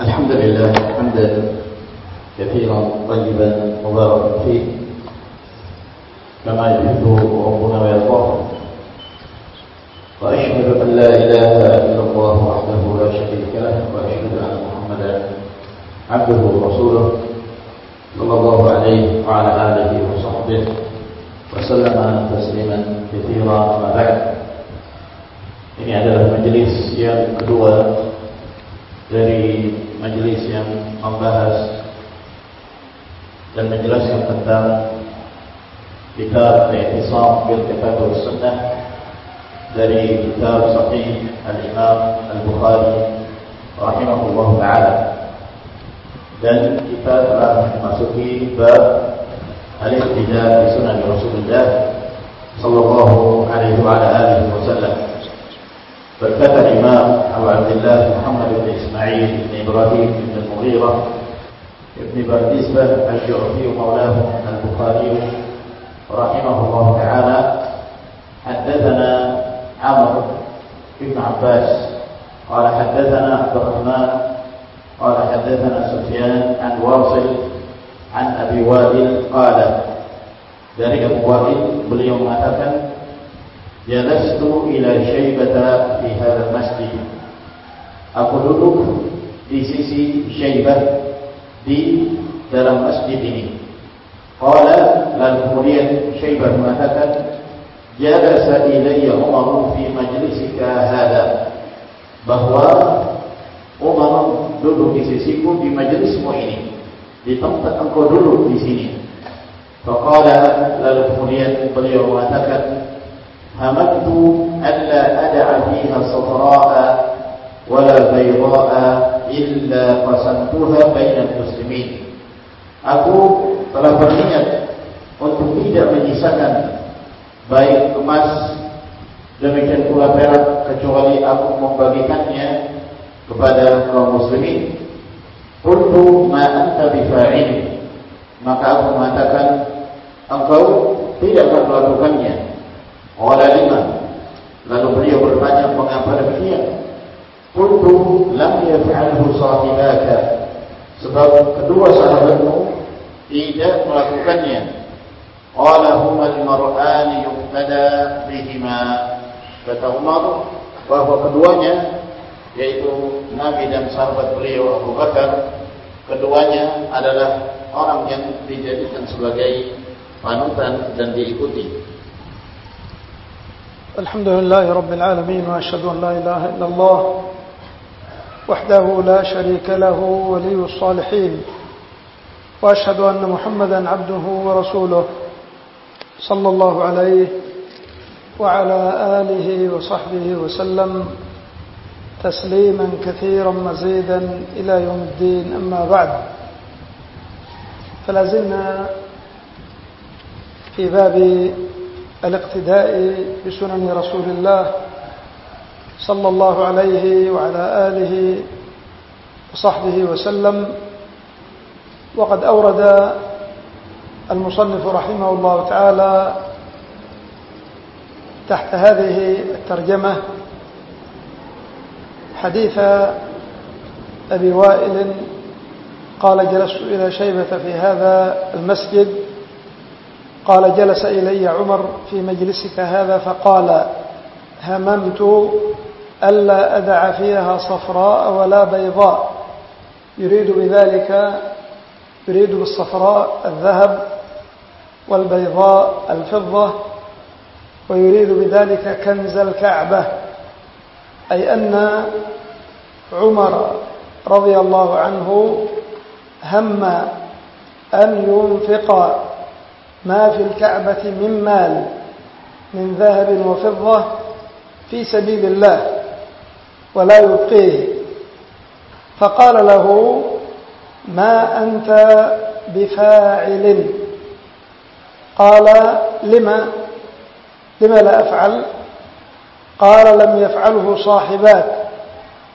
الحمد لله حمدا كثيرا طيبا مباركا فيه. كما يحب ربنا ويرضاه. وأشهد أن لا إله إلا الله وحده لا شريك له وأشهد أن محمدا عبده ورسوله صلى الله عليه وعلى آله وصحبه وسلم تسليما كثيرا. ما بعد Ini adalah majlis yang kedua dari majlis yang membahas dan menjelaskan tentang kitab Al-Ihtisam bil Kitab Sunnah dari kitab Sahih Al-Imam Al-Bukhari rahimahullah taala. Dan kita telah memasuki bab al-ihtida bi sunnah Rasulullah sallallahu alaihi wa alihi wasallam. فالتفت الإمام أبو عبد الله محمد بن إسماعيل بن إبراهيم بن المغيرة بن برديسبة الجعفي مولاه البخاري رحمه الله تعالى. حدثنا عمرو بن عباس قال حدثنا عبد الرحمن قال حدثنا سفيان عن واصل عن أبي وائل قال dari Abu Wa'il beliau mengatakan Jalastu ila syaibata fi hadha masjid. Aku duduk di sisi syaibah di dalam masjid ini. Qala lalu kemudian syaibah mengatakan Jalasa ilayya Umar fi majlisika hadha bahwa Umar duduk di sisiku di majlismu ini di tempat engkau duduk di sini. Faqala lalu kemudian beliau mengatakan هممت ألا أدع فيها صفراء ولا بيضاء إلا قسمتها بين المسلمين Aku telah berniat untuk tidak menyisakan baik emas demikian pula perak kecuali aku membagikannya kepada kaum muslimin. Qultu ma anta bifa'il maka aku mengatakan engkau tidak akan melakukannya Qala lima Lalu beliau bertanya mengapa demikian? Qultu lam yaf'alhu sahibaka. Sebab kedua sahabatmu tidak melakukannya. Qala huma al-mar'ani yuqtada bihima. Kata Umar bahawa keduanya yaitu Nabi dan sahabat beliau Abu Bakar keduanya adalah orang yang dijadikan sebagai panutan dan diikuti الحمد لله رب العالمين وأشهد أن لا إله إلا الله وحده لا شريك له ولي الصالحين وأشهد أن محمدا عبده ورسوله صلى الله عليه وعلى آله وصحبه وسلم تسليما كثيرا مزيدا إلى يوم الدين. أما بعد فلازلنا في باب الاقتداء بسنن رسول الله صلى الله عليه وعلى آله وصحبه وسلم. وقد أورد المصنف رحمه الله تعالى تحت هذه الترجمة حديث أبي وائل قال جلست إلى شيبة في هذا المسجد قال جلس إلي عمر في مجلسك هذا فقال هممت ألا أدع فيها صفراء ولا بيضاء. يريد بذلك يريد بالصفراء الذهب والبيضاء الفضة ويريد بذلك كنز الكعبة. أي أن عمر رضي الله عنه هم أن ينفق ما في الكعبة من مال من ذهب وفضة في سبيل الله ولا يبقيه فقال له ما أنت بفاعل؟ قال لما؟ لما لا أفعل؟ قال لم يفعله صاحبات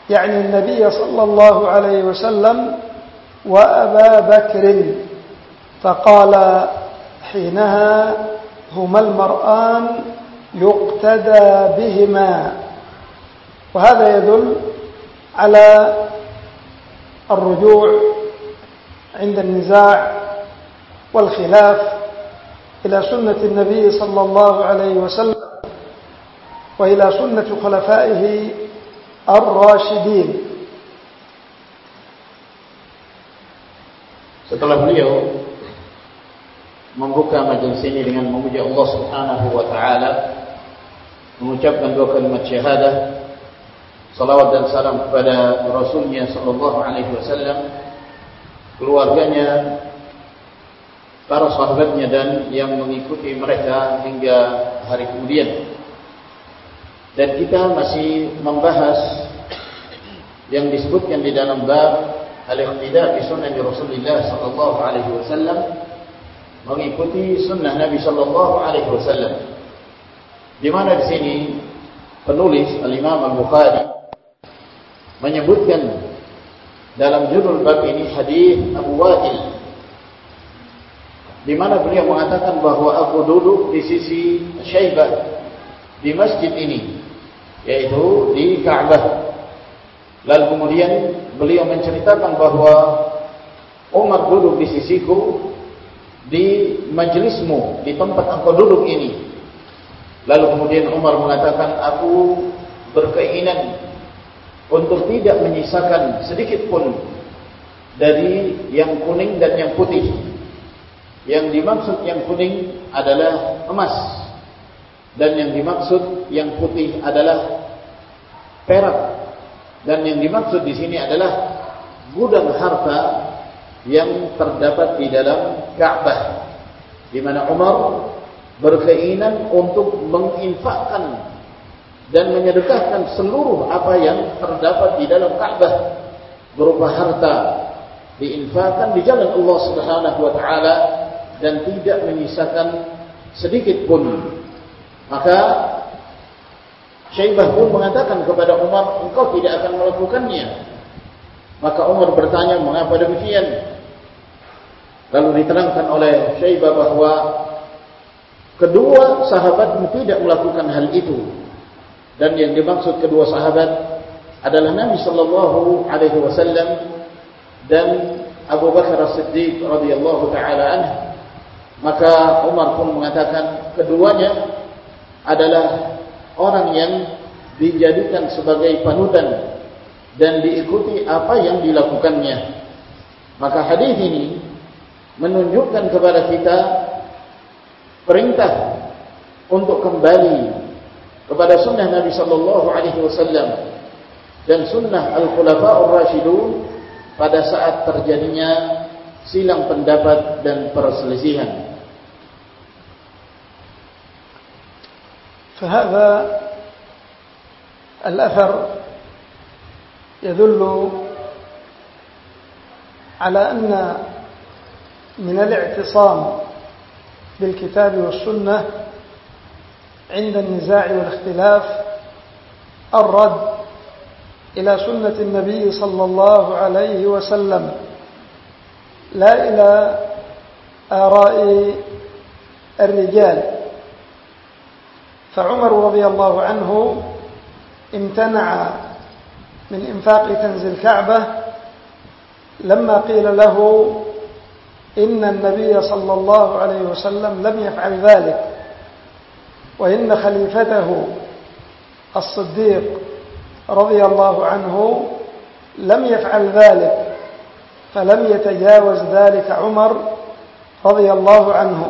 يعني النبي صلى الله عليه وسلم وأبا بكر. فقال حينها هما المرآن يقتدى بهما. وهذا يدل على الرجوع عند النزاع والخلاف إلى سنة النبي صلى الله عليه وسلم وإلى سنة خلفائه الراشدين. Setelah beliau membuka majelis ini dengan memuji Allah Subhanahu wa taala, mengucapkan dua kalimat syahadah, salawat dan salam kepada Rasulnya sallallahu alaihi wasallam, keluarganya, para sahabatnya dan yang mengikuti mereka hingga hari kemudian. Dan kita masih membahas yang disebutkan di dalam bab al-iqtida bi sunnah Rasulullah sallallahu alaihi wasallam mengikuti sunnah Nabi sallallahu alaihi wasallam. Di mana di sini penulis Al-Imam Al-Bukhari menyebutkan dalam judul bab ini hadis Abu Wa'il di mana beliau mengatakan bahawa aku duduk di sisi Syaibah di masjid ini yaitu di Ka'bah lalu kemudian beliau menceritakan bahawa Umar duduk di sisiku di majlismu di tempat engkau duduk ini. Lalu kemudian Umar mengatakan aku berkeinginan untuk tidak menyisakan sedikit pun dari yang kuning dan yang putih. Yang dimaksud yang kuning adalah emas dan yang dimaksud yang putih adalah perak. Dan yang dimaksud di sini adalah gudang harta yang terdapat di dalam Ka'bah di mana Umar berkeinginan untuk menginfakkan dan menyedekahkan seluruh apa yang terdapat di dalam Ka'bah berupa harta diinfakkan di jalan Allah Subhanahu wa taala dan tidak menyisakan sedikit pun. Maka Syaibah pun mengatakan kepada Umar, engkau tidak akan melakukannya. Maka Umar bertanya, mengapa demikian? Lalu diterangkan oleh Syaibah bahawa kedua sahabatmu tidak melakukan hal itu. Dan yang dimaksud kedua sahabat adalah Nabi sallallahu alaihi wasallam dan Abu Bakar As-Siddiq radhiyallahu taala anhu Maka Umar pun mengatakan keduanya adalah orang yang dijadikan sebagai panutan dan diikuti apa yang dilakukannya. Maka hadis ini menunjukkan kepada kita perintah untuk kembali kepada sunnah Nabi sallallahu alaihi wasallam dan sunnah al-khulafa'ur rasyidun pada saat terjadinya silang pendapat dan perselisihan. فهذا الأثر يدل على أن من الاعتصام بالكتاب والسنة عند النزاع والاختلاف الرد إلى سنة النبي صلى الله عليه وسلم لا إلى آراء الرجال. فعمر رضي الله عنه امتنع من إنفاق كنز الكعبة لما قيل له إن النبي صلى الله عليه وسلم لم يفعل ذلك وإن خليفته الصديق رضي الله عنه لم يفعل ذلك فلم يتجاوز ذلك عمر رضي الله عنه.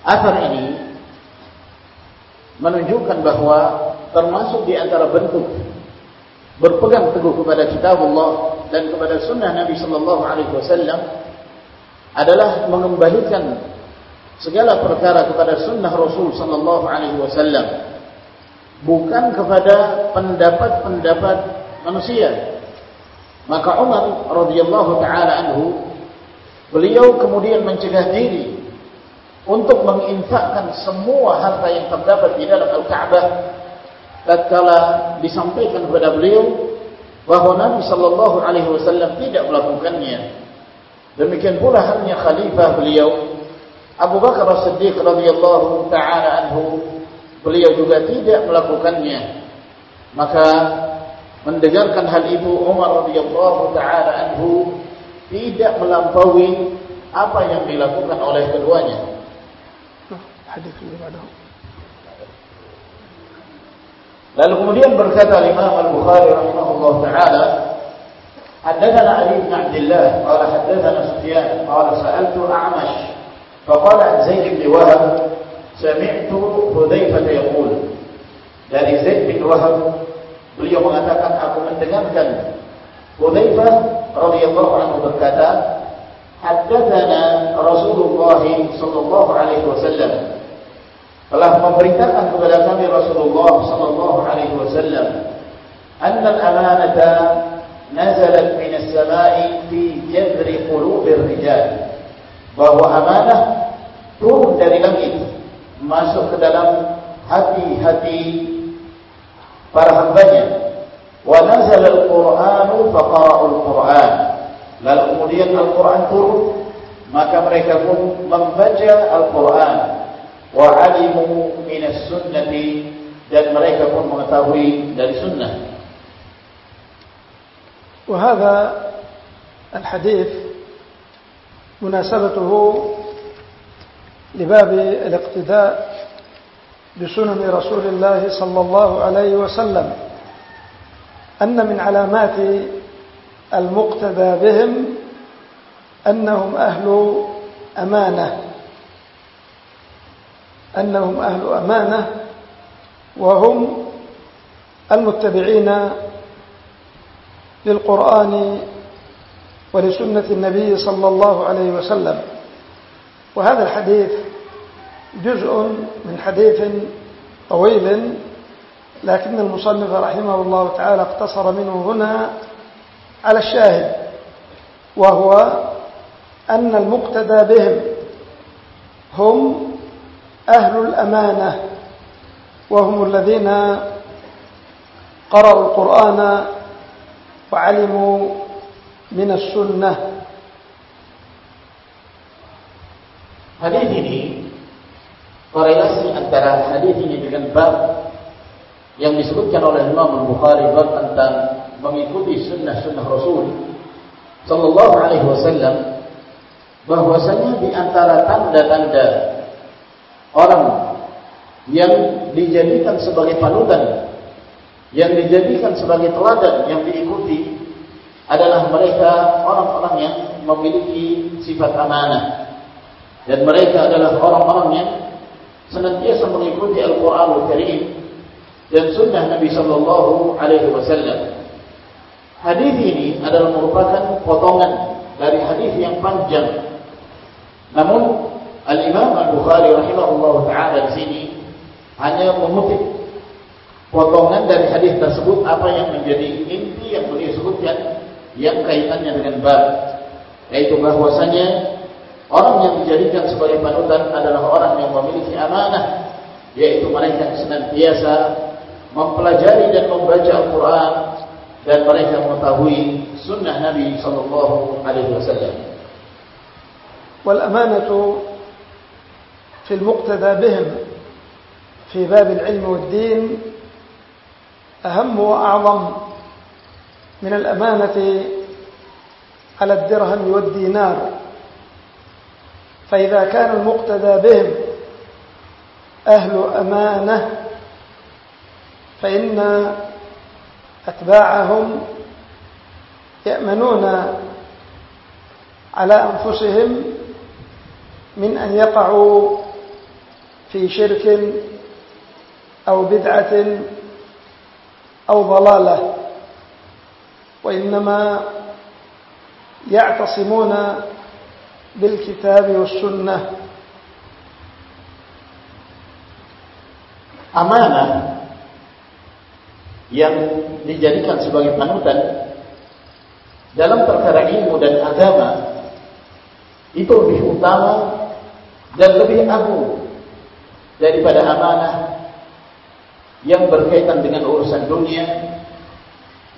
Asar ini menunjukkan bahawa termasuk di antara bentuk berpegang teguh kepada kitab Allah dan kepada sunnah Nabi sallallahu alaihi wasallam adalah mengembalikan segala perkara kepada sunnah Rasul sallallahu alaihi wasallam bukan kepada pendapat-pendapat manusia. Maka Umar radhiyallahu taala anhu beliau kemudian mencegah diri untuk menginfakkan semua harta yang terdapat di dalam Al-Ka'bah tatkala disampaikan kepada beliau bahawa Nabi sallallahu alaihi wasallam tidak melakukannya demikian pula halnya khalifah beliau Abu Bakar As-Siddiq radhiyallahu taala anhu beliau juga tidak melakukannya maka mendengarkan hal itu Umar radhiyallahu taala anhu tidak melampaui apa yang dilakukan oleh keduanya. Hadis ini. Lalu kemudian berkata Imam Al-Bukhari rahimahullah taala, "Haddatsana Ali bin Abdullah, qala haddatsana Sufyan, qala sa'altu A'mash, fa qala Zaid bin Wahab, sami'tu Hudzaifah yaqul." Dari Zaid bin Wahab, beliau mengatakan aku mendengarkan Hudzaifah radhiyallahu anhu berkata, "Haddatsana Rasulullah sallallahu alaihi wasallam, telah memberitakan kepada kami Rasulullah sallallahu alaihi wasallam anna al-amanata nazalat min as-sama'i fi jadri qulubir rijal. Bahwa amanah turun dari langit masuk ke dalam hati-hati para hambanya. Wa nazala al-Qur'anu faqara'u al-Qur'an lalu kemudian Al-Qur'an turun maka mereka pun membaca Al-Qur'an alimu min as-sunnati dan mereka pun mengetahui dari sunnah. وهذا الحديث مناسبته لباب الاقتداء بسنن رسول الله صلى الله عليه وسلم أن من علامات المقتدى بهم أنهم أهل أمانة. أنهم أهل أمانة وهم المتبعين للقرآن ولسنة النبي صلى الله عليه وسلم. وهذا الحديث جزء من حديث طويل لكن المصنف رحمه الله تعالى اقتصر منه هنا على الشاهد وهو أن المقتدى بهم هم أهل الأمانة وهم الذين قرأوا القرآن وعلموا من السنة Hadis ini korelasi antara hadis ini dengan bab yang disebutkan oleh Imam Al-Bukhari bab tentang mengikuti sunnah-sunnah Rasul sallallahu alaihi wasallam bahwasanya di antara tanda-tanda orang yang dijadikan sebagai panutan yang dijadikan sebagai teladan yang diikuti adalah mereka orang-orang yang memiliki sifat amanah dan mereka adalah orang-orang yang senantiasa mengikuti Al-Quran Al-Karim dan Sunnah Nabi Sallallahu Alaihi Wasallam. Hadis ini adalah merupakan potongan dari hadis yang panjang. Namun Al-Imam Al-Bukhari rahimahullah ta'ala di sini hanya memutip potongan dari hadis tersebut apa yang menjadi inti yang beliau sebutkan yang kaitannya dengan bab yaitu bahwasanya orang yang dijadikan sebagai panutan adalah orang yang memiliki amanah yaitu mereka yang senantiasa mempelajari dan membaca Al-Quran dan mereka mengetahui sunnah Nabi sallallahu alaihi wasallam. Wal amanatu في المقتدى بهم في باب العلم والدين أهم وأعظم من الأمانة على الدرهم والدينار. فإذا كان المقتدى بهم أهل أمانة فإن أتباعهم يأمنون على أنفسهم من أن يقعوا في شرك أو بدعة أو ضلالة وإنما يعتصمون بالكتاب والسنة amanah yang dijadikan sebagai panutan dalam perkara ilmu dan agama itu lebih utama dan lebih agung daripada amanah yang berkaitan dengan urusan dunia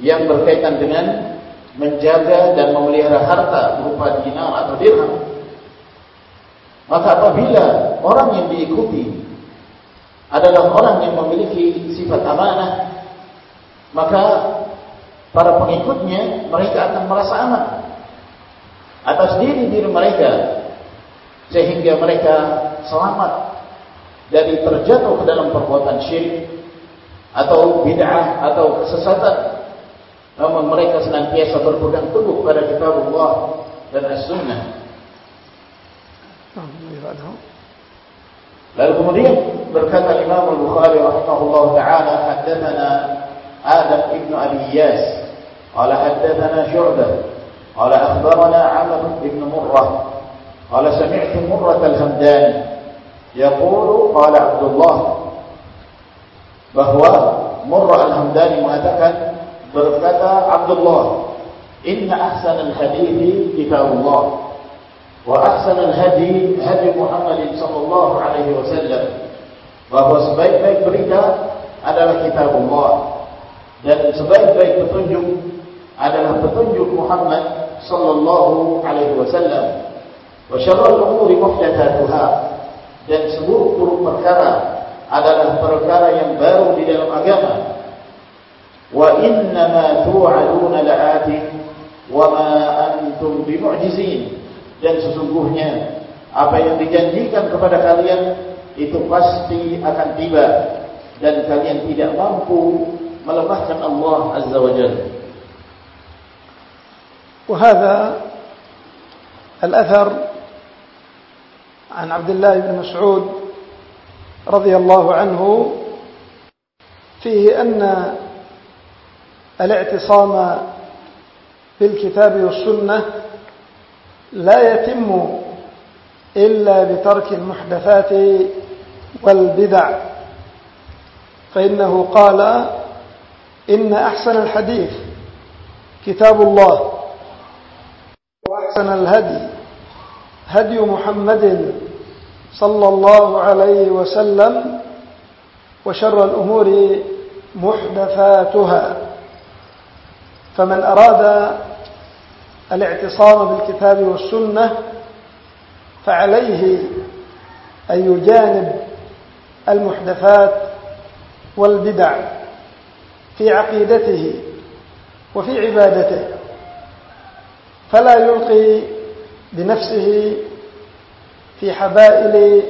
yang berkaitan dengan menjaga dan memelihara harta berupa dinar atau dirham. Maka apabila orang yang diikuti adalah orang yang memiliki sifat amanah, maka para pengikutnya mereka akan merasa aman atas diri diri mereka sehingga mereka selamat dari terjatuh ke dalam perbuatan syirik atau bid'ah atau kesesatan. Namun mereka senantiasa berpegang teguh pada kitab Allah dan as-sunnah. Lalu kemudian berkata Imam Al-Bukhari rahimahullah ta'ala haddathana Adam ibn Abi Iyas qala haddathana Syu'bah qala akhbarana Amr ibn Murrah qala sami'tu Murrah al-Hamdani Yaqulu qala Abdullah bahwa Murrah Al-Hamdani mengatakan berkata Abdullah inna ahsanal hadithi kitabullah wa ahsanal hadi hadi Muhammad sallallahu alaihi wasallam bahwa sebaik-baik berita adalah kitabullah dan sebaik-baik petunjuk adalah petunjuk Muhammad sallallahu alaihi wasallam wa syarrul umuri muhdatsatuha dan seburuk-buruk perkara adalah perkara yang baru di dalam agama. Wa inna ma tu'aduna la'atin wa ma antum bimu'jizin. Dan sesungguhnya apa yang dijanjikan kepada kalian itu pasti akan tiba dan kalian tidak mampu melemahkan Allah Azza wa Jalla. وهذا الأثر عن عبد الله بن مسعود رضي الله عنه فيه أن الاعتصام بالكتاب والسنة لا يتم إلا بترك المحدثات والبدع فإنه قال إن أحسن الحديث كتاب الله وأحسن الهدي هدي محمد صلى الله عليه وسلم وشر الأمور محدثاتها. فمن أراد الاعتصام بالكتاب والسنة فعليه أن يجانب المحدثات والبدع في عقيدته وفي عبادته فلا يلقي بنفسه في حبائل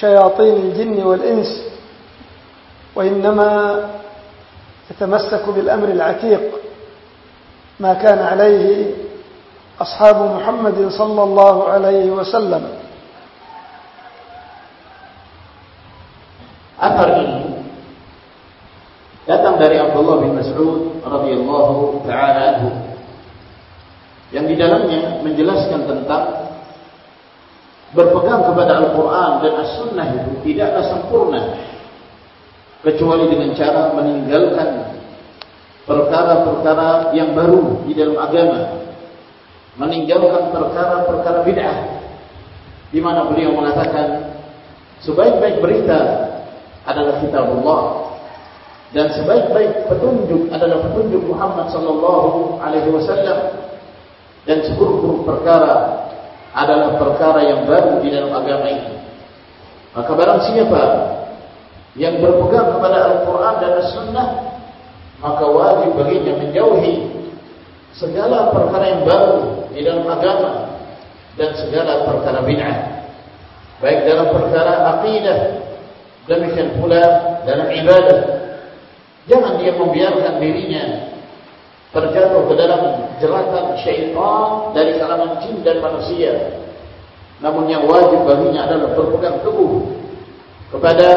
شياطين الجن والإنس وإنما يتمسك بالأمر العتيق ما كان عليه أصحاب محمد صلى الله عليه وسلم. أثر إيه datang dari Abdullah bin Mas'ud radhiyallahu taala anhu. Yang di dalamnya menjelaskan tentang berpegang kepada Al-Quran dan As-Sunnah itu tidaklah sempurna. Kecuali dengan cara meninggalkan perkara-perkara yang baru di dalam agama. Meninggalkan perkara-perkara bid'ah. Di mana beliau mengatakan sebaik-baik berita adalah kitab Allah dan sebaik-baik petunjuk adalah petunjuk Muhammad sallallahu alaihi wasallam dan seburuk-buruk perkara adalah perkara yang baru di dalam agama ini. Maka barang siapa yang berpegang kepada Al-Quran dan As-Sunnah, maka wajib baginya menjauhi segala perkara yang baru di dalam agama dan segala perkara bid'ah. Baik dalam perkara aqidah, demikian pula dalam ibadah. Jangan dia membiarkan dirinya terjatuh ke dalam jeratan syaitan dari kalangan jin dan manusia. Namun yang wajib baginya adalah berpegang teguh kepada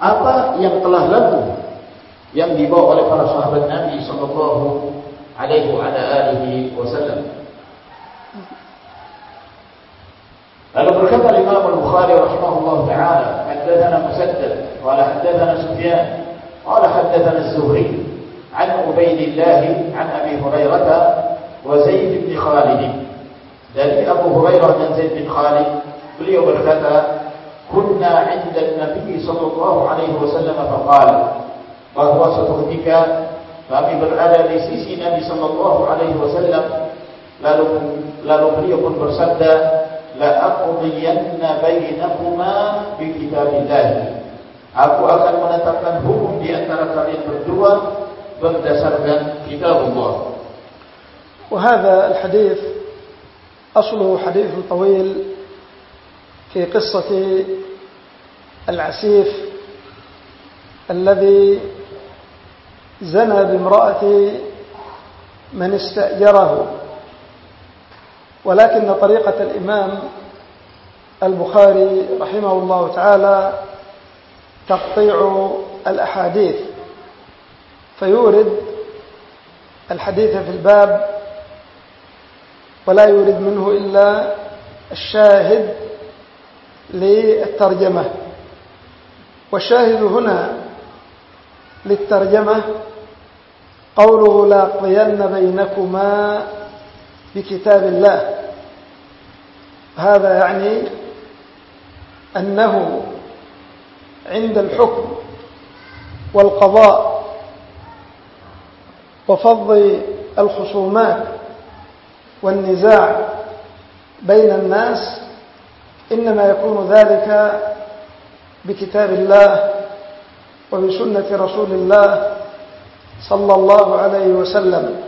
apa yang telah lalu yang dibawa oleh para sahabat Nabi sallallahu alaihi wasallam. Lalu berkata Imam Al-Bukhari rahimahullah taala, "Haddatsana Musaddad, qala haddatsana Sufyan, qala haddatsana Az-Zuhri." عن عبيد الله عن أبي هريرة وزيد بن خالد. ذلك أبو هريرة عن زيد بن خالد في اليوم الفتى كنا عند النبي صلى الله عليه وسلم فقال وهو سفهدك فأبي بن بالعلى لسيسي النبي صلى الله عليه وسلم لا بريو كن برسد لأقضين بينهما بكتاب الله Aku akan menetapkan hukum di antara kalian berdua berdasarkan kitabullah. وهذا الحديث أصله حديث طويل في قصة العسيف الذي زنى بامرأة من استأجره ولكن طريقة الإمام البخاري رحمه الله تعالى تقطيع الأحاديث فيورد الحديث في الباب ولا يورد منه إلا الشاهد للترجمة. والشاهد هنا للترجمة قوله لاقضين بينكما بكتاب الله. هذا يعني أنه عند الحكم والقضاء وفض الخصومات والنزاع بين الناس إنما يكون ذلك بكتاب الله وبسنة رسول الله صلى الله عليه وسلم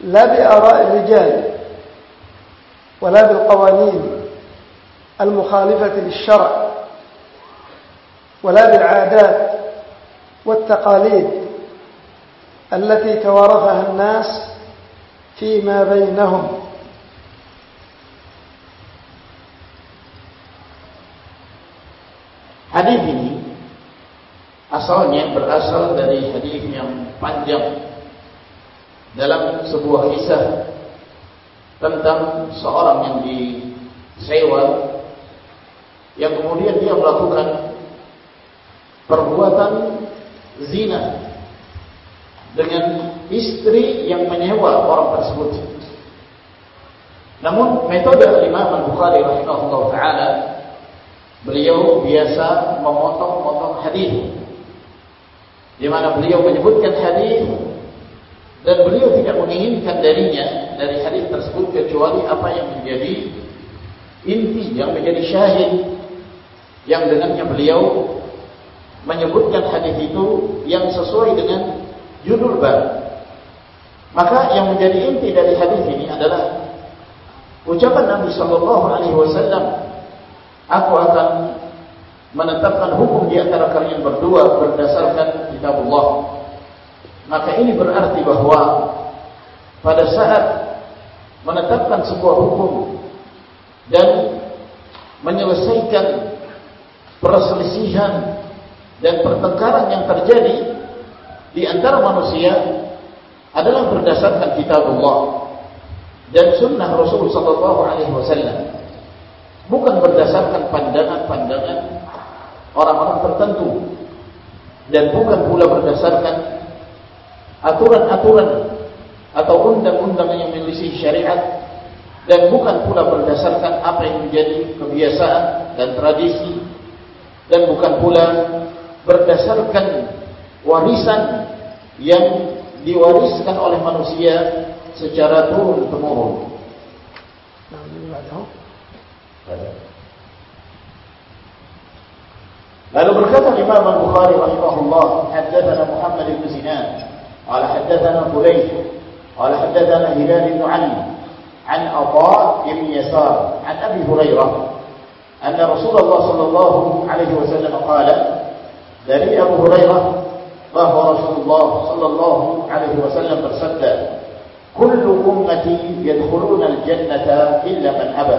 لا بآراء الرجال ولا بالقوانين المخالفة للشرع ولا بالعادات والتقاليد. التي توارثها الناس فيما بينهم Hadis ini asalnya berasal dari hadis yang panjang dalam sebuah kisah tentang seorang yang disewa yang kemudian dia melakukan perbuatan zina dengan istri yang menyewa orang tersebut. Namun metode Imam Al-Bukhari rahimahullah taala beliau biasa memotong-motong hadis. Di mana beliau menyebutkan hadis dan beliau tidak menginginkan darinya dari hadis tersebut kecuali apa yang menjadi inti yang menjadi syahid yang dengannya beliau menyebutkan hadis itu yang sesuai dengan judul bab. Maka yang menjadi inti dari hadis ini adalah ucapan Nabi sallallahu alaihi wasallam, "Aku akan menetapkan hukum di antara kalian berdua berdasarkan kitab Allah." Maka ini berarti bahwa pada saat menetapkan sebuah hukum dan menyelesaikan perselisihan dan pertengkaran yang terjadi di antara manusia adalah berdasarkan kitab Allah dan sunnah Rasul sallallahu alaihi wasallam. Bukan berdasarkan pandangan-pandangan orang-orang tertentu dan bukan pula berdasarkan aturan-aturan atau undang-undang yang menyelisih syariat dan bukan pula berdasarkan apa yang menjadi kebiasaan dan tradisi dan bukan pula berdasarkan warisan yang diwariskan oleh manusia secara turun temurun. Lalu berkata Imam Al-Bukhari rahimahullah, haddatsana Muhammad bin Sinan, qala haddatsana Fulayh, qala haddatsana Hilal bin Ali, an Atha bin Yasar, an Abi Hurairah, anna Rasulullah sallallahu alaihi wasallam qala, dari Abu Hurairah bahwa Rasulullah sallallahu alaihi wasallam bersabda, "Kullu ummati yadkhuluna al-jannata illa man aba."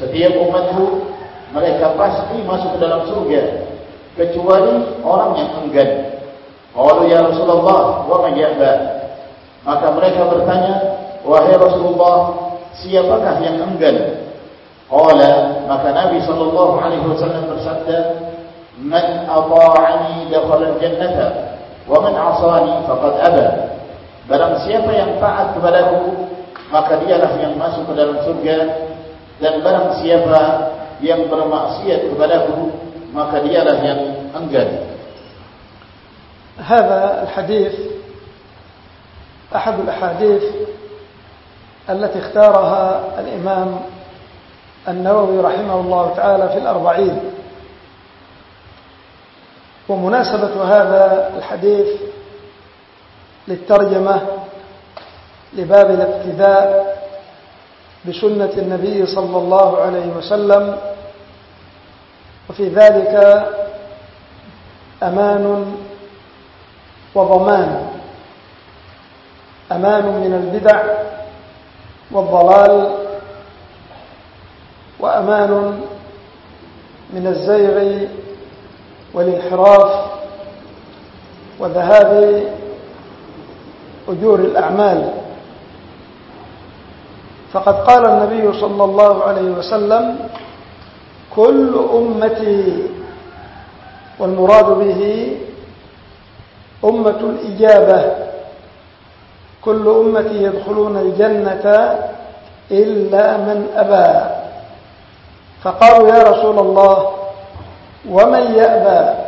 Setiap umatku mereka pasti masuk ke dalam surga kecuali orang yang enggan. Qalu ya Rasulullah, wa man ya'ba? Maka mereka bertanya, wahai Rasulullah, siapakah yang enggan? Qala, maka Nabi sallallahu alaihi wasallam bersabda, من أطاعني دخل الجنة ومن عصاني فقد أبى. بلم سيف ينفعك فله ما قد يلف ينمس قدر الفرقة dan barang siapa yang bermaksiat kepadaku maka dialah yang enggan. Hada hadis ahadul hadis التي اختارها الإمام النووي رحمه الله تعالى في الأربعين. ومناسبة هذا الحديث للترجمة لباب الاقتداء بسنة النبي صلى الله عليه وسلم وفي ذلك أمان وضمان أمان من البدع والضلال وأمان من الزيغ والانحراف وذهاب أجور الأعمال. فقد قال النبي صلى الله عليه وسلم كل أمتي والمراد به أمة الإجابة. كل أمتي يدخلون الجنة إلا من أبى. فقالوا يا رسول الله ومن يأبى.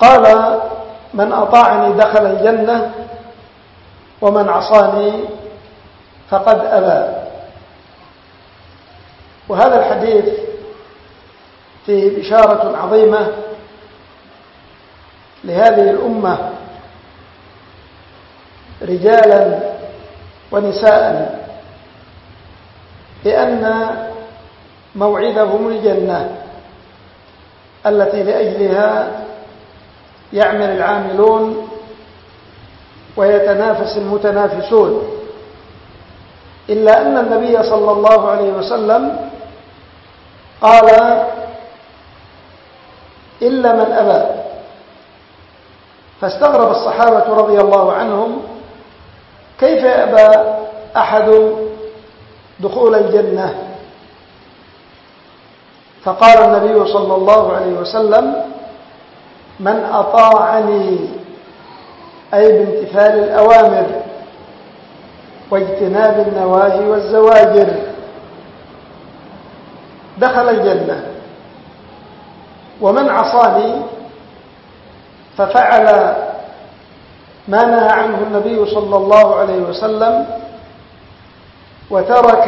قال من أطاعني دخل الجنة ومن عصاني فقد أبى. وهذا الحديث فيه بشارة عظيمة لهذه الأمة رجالا ونساء لأن موعدهم الجنة التي لأجلها يعمل العاملون ويتنافس المتنافسون. إلا أن النبي صلى الله عليه وسلم قال إلا من أبى. فاستغرب الصحابة رضي الله عنهم كيف يأبى أحد دخول الجنة؟ فقال النبي صلى الله عليه وسلم من أطاعني. أي بامتثال الأوامر واجتناب النواهي والزواجر. دخل الجنة. ومن عصاني؟ ففعل ما نهى عنه النبي صلى الله عليه وسلم وترك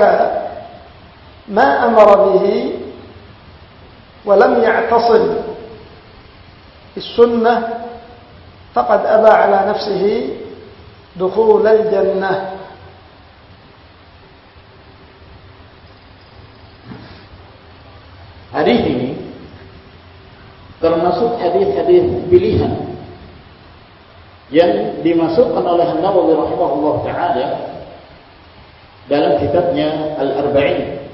ما أمر به ولم يعتصم السنة فقد أبى على نفسه دخول الجنة. Hadis ini termasuk hadis-hadis pilihan. Yang dimasukkan oleh Nawawi rahimahullah taala dalam kitabnya Al-Arba'in.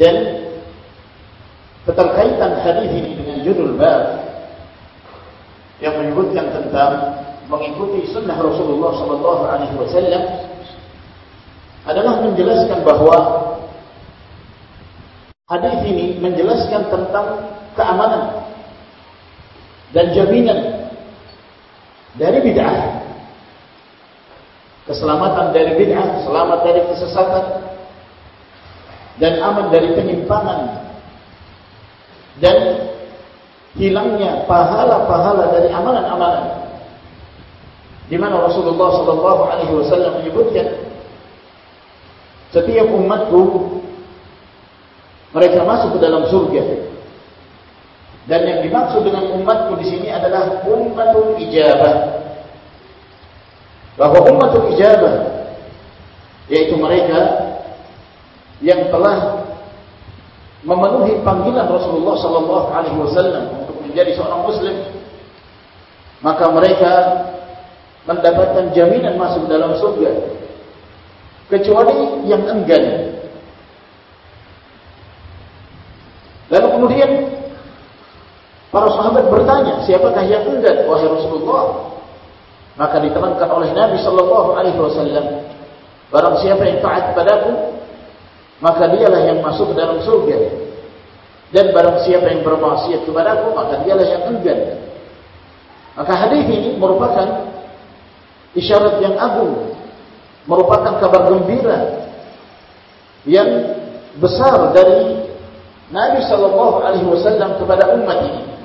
Dan keterkaitan hadis ini dengan judul bab yang menyebutkan tentang mengikuti sunnah Rasulullah sallallahu alaihi wasallam adalah menjelaskan bahawa hadis ini menjelaskan tentang keamanan dan jaminan dari bid'ah. Keselamatan dari bid'ah selamat dari kesesatan dan aman dari penyimpangan. Dan hilangnya pahala-pahala dari amalan-amalan. Di mana Rasulullah sallallahu alaihi wasallam menyebutkan setiap umatku mereka masuk ke dalam surga dan yang dimaksud dengan umatku di sini adalah ummatul ijabah. Bahwa ummatul ijabah yaitu mereka yang telah memenuhi panggilan Rasulullah sallallahu alaihi wasallam untuk menjadi seorang muslim maka mereka mendapatkan jaminan masuk dalam surga kecuali yang enggan lalu kemudian Para sahabat bertanya, siapakah yang enggan wahai Rasulullah? Maka diterangkan oleh Nabi sallallahu alaihi wasallam, barang siapa yang taat padaku, maka dialah yang masuk dalam surga. Dan barang siapa yang bermaksiat kepadaku, maka dialah yang enggan. Maka hadis ini merupakan isyarat yang agung, merupakan kabar gembira yang besar dari Nabi sallallahu alaihi wasallam kepada umat ini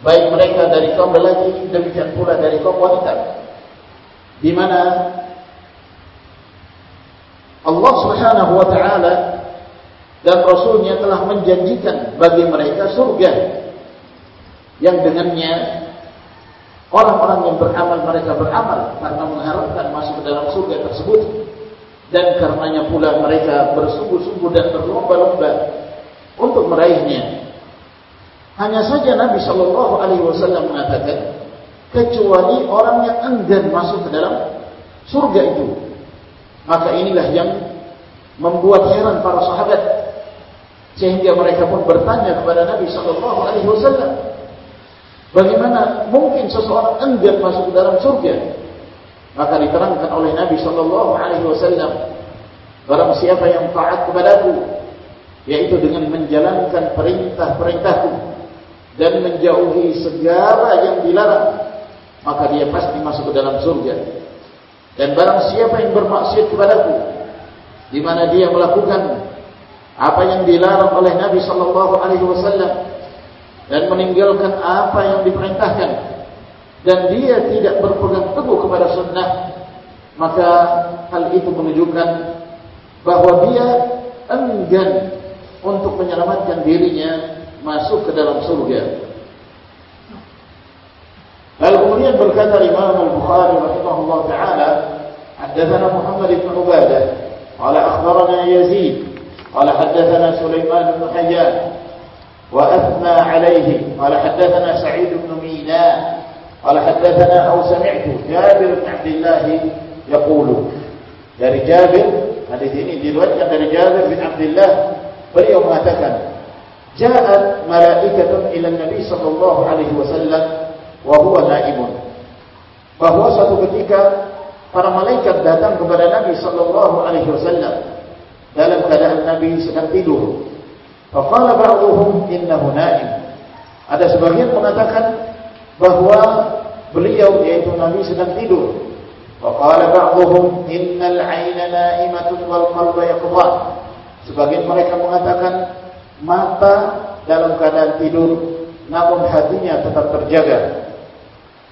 baik mereka dari kaum lelaki demikian pula dari kaum wanita di mana Allah Subhanahu wa taala dan Rasulnya telah menjanjikan bagi mereka surga yang dengannya orang-orang yang beramal mereka beramal karena mengharapkan masuk ke dalam surga tersebut dan karenanya pula mereka bersungguh-sungguh dan berlomba-lomba untuk meraihnya. Hanya saja Nabi Shallallahu Alaihi Wasallam mengatakan kecuali orang yang enggan masuk ke dalam surga itu. Maka inilah yang membuat heran para sahabat sehingga mereka pun bertanya kepada Nabi sallallahu alaihi wasallam bagaimana mungkin seseorang enggan masuk ke dalam surga maka diterangkan oleh Nabi sallallahu alaihi wasallam barang siapa yang taat kepadaku yaitu dengan menjalankan perintah-perintahku dan menjauhi segala yang dilarang maka dia pasti masuk ke dalam surga. Dan barang siapa yang bermaksiat kepadaku di mana dia melakukan apa yang dilarang oleh Nabi sallallahu alaihi wasallam dan meninggalkan apa yang diperintahkan dan dia tidak berpegang teguh kepada sunnah maka hal itu menunjukkan bahawa dia enggan untuk menyelamatkan dirinya masuk ke dalam surga. Lalu kemudian berkata Imam Al-Bukhari rahimahullah taala, "Haddatsana Muhammad bin Ubadah, qala akhbarana Yazid قال حدثنا سليمان بن حيان وأثنى عليه قال حدثنا سعيد بن ميناء قال حدثنا أو سمعت جابر بن عبد الله يقول dari Jabir hadis ini diriwayatkan dari Jabir bin Abdullah beliau mengatakan ja'at malaikatun ila Nabi sallallahu alaihi wasallam wa huwa naimun bahwa suatu ketika para malaikat datang kepada Nabi sallallahu alaihi wasallam dalam keadaan Nabi sedang tidur. Faqala ba'dhum innahu na'im. Ada sebagian mengatakan bahawa beliau yaitu Nabi sedang tidur. Faqala ba'dhum innal 'ayna na'imatun wal qalbu yaqdha. Sebagian mereka mengatakan mata dalam keadaan tidur namun hatinya tetap terjaga.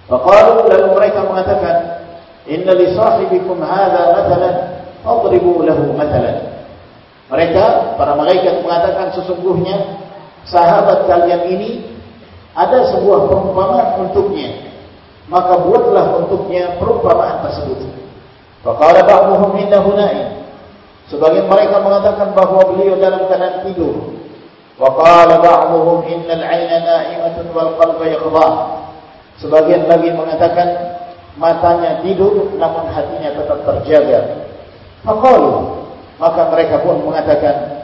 Faqalu lalu mereka mengatakan inna li sahibikum hadha mathalan fadribu lahu mathalan. Mereka, para malaikat mengatakan sesungguhnya sahabat kalian ini ada sebuah perumpamaan untuknya. Maka buatlah untuknya perumpamaan tersebut. Faqala ba'dhum innahu na'im. Sebagian mereka mengatakan bahawa beliau dalam keadaan tidur. Ba'dhum innal 'ayna na'imatun wal qalbu yaqdha. Sebagian lagi mengatakan matanya tidur namun hatinya tetap terjaga. Faqalu maka mereka pun mengatakan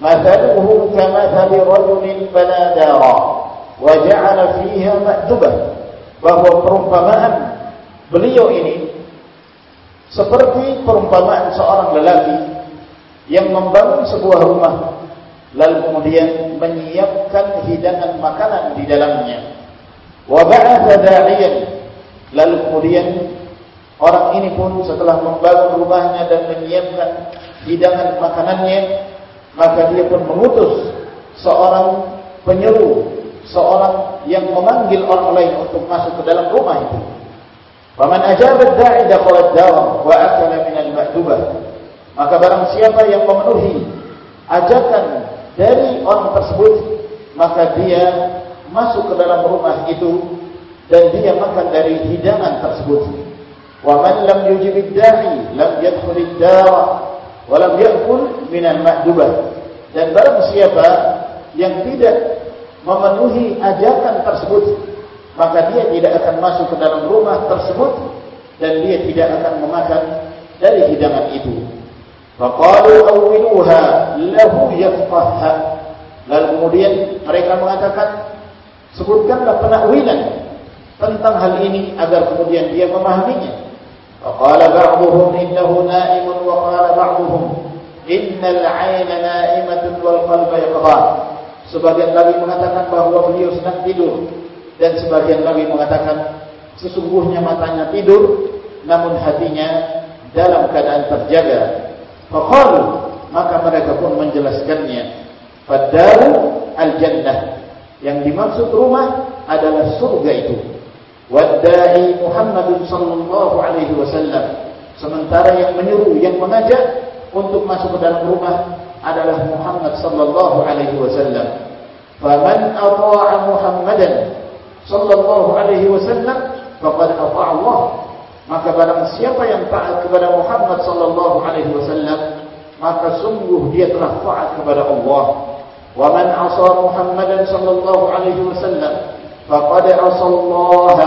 mathaluhu kamathali rajulin banadara wa ja'ala fiha ma'dubah bahwa perumpamaan beliau ini seperti perumpamaan seorang lelaki yang membangun sebuah rumah lalu kemudian menyiapkan hidangan makanan di dalamnya. Wa ba'atha da'iyan. Lalu kemudian orang ini pun setelah membangun rumahnya dan menyiapkan hidangan makanannya maka dia pun mengutus seorang penyeru seorang yang memanggil orang lain untuk masuk ke dalam rumah itu. Faman ajaba ad-da'i dakhala ad-dar wa akala min al-ma'dubah maka barang siapa yang memenuhi ajakan dari orang tersebut maka dia masuk ke dalam rumah itu dan dia makan dari hidangan tersebut. Wa man lam yujib ad-da'i lam yadkhul ad-dar walam yakul minal ma'dubah dan barang siapa yang tidak memenuhi ajakan tersebut maka dia tidak akan masuk ke dalam rumah tersebut dan dia tidak akan memakan dari hidangan itu Fakalu awinuha lahu yafqahha. Lalu kemudian mereka mengatakan, sebutkanlah penakwilan tentang hal ini agar kemudian dia memahaminya. Fakala ba'duhum innahu naimun wa kala ba'duhum innal ayna naimatun wal qalba yaqbar. Sebagian lagi mengatakan bahawa beliau sedang tidur. Dan sebagian lagi mengatakan sesungguhnya matanya tidur namun hatinya dalam keadaan terjaga faqalu. Maka mereka pun menjelaskannya. Fadaru al-jannah. Yang dimaksud rumah adalah surga itu. Wadda'i Muhammad sallallahu alaihi wasallam. Sementara yang menyeru yang mengajak untuk masuk ke dalam rumah adalah Muhammad sallallahu alaihi wasallam. Faman ata'a Muhammadan sallallahu alaihi wasallam faqad ata'a Allah. Maka barang siapa yang taat kepada Muhammad sallallahu alaihi wasallam, maka sungguh dia telah taat kepada Allah. Wa man 'asa Muhammadan sallallahu alaihi wasallam faqad Allah.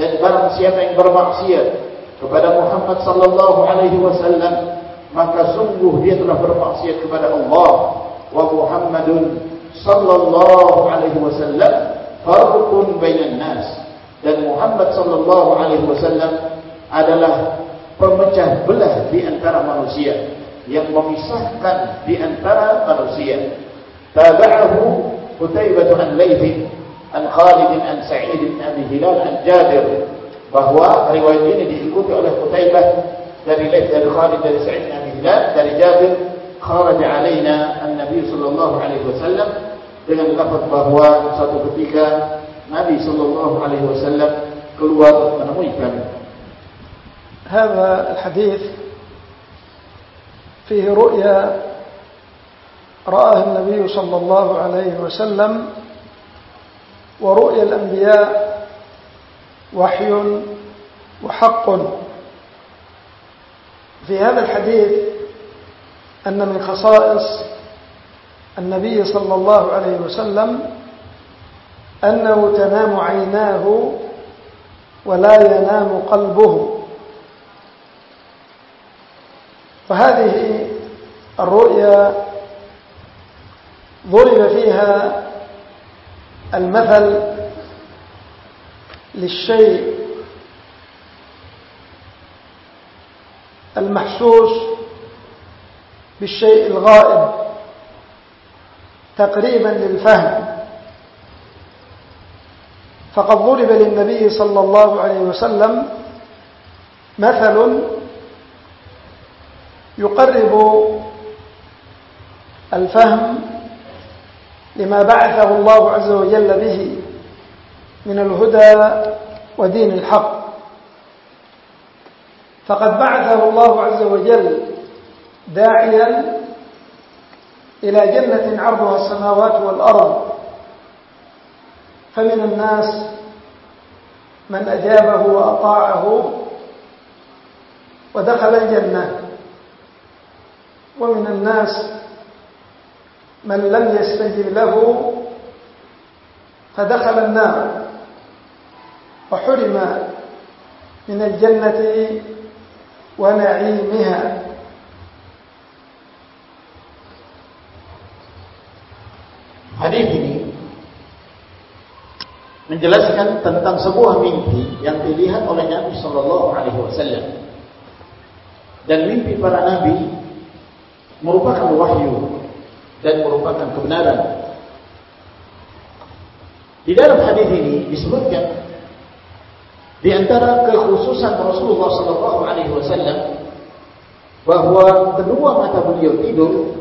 Dan barang siapa yang bermaksiat kepada Muhammad sallallahu alaihi wasallam, maka sungguh dia telah bermaksiat kepada Allah. Wa Muhammadun sallallahu alaihi wasallam farqun bainan nas. Dan Muhammad sallallahu alaihi wasallam adalah pemecah belah di antara manusia yang memisahkan di antara manusia. Tabahu Qutaibah an Layth an Khalid an Sa'id bin Abi Hilal an Jabir bahwa riwayat ini diikuti oleh Qutaibah dari Layth dari Khalid dari Sa'id bin Abi Hilal dari Jabir kharaj alaina an-nabi sallallahu alaihi wasallam dengan lafaz bahwa suatu ketika Nabi sallallahu alaihi wasallam keluar menemui kami هذا الحديث فيه رؤيا رآها النبي صلى الله عليه وسلم ورؤيا الأنبياء وحي وحق. في هذا الحديث أن من خصائص النبي صلى الله عليه وسلم أنه تنام عيناه ولا ينام قلبه. وهذه الرؤيا ضرب فيها المثل للشيء المحسوس بالشيء الغائب تقريبا للفهم. فقد ضرب للنبي صلى الله عليه وسلم مثل يقرب الفهم لما بعثه الله عز وجل به من الهدى ودين الحق. فقد بعثه الله عز وجل داعيا إلى جنة عرضها السماوات والأرض. فمن الناس من أجابه وأطاعه ودخل الجنة. ومن الناس من لم يستجب له فدخل النار وحرم من الجنة ونعيمها Hadis ini menjelaskan tentang sebuah mimpi yang dilihat oleh Nabi sallallahu alaihi wasallam. Dan mimpi para nabi merupakan wahyu dan merupakan kebenaran. Di dalam hadis ini disebutkan di antara kekhususan Rasulullah sallallahu alaihi wasallam bahwa kedua mata beliau tidur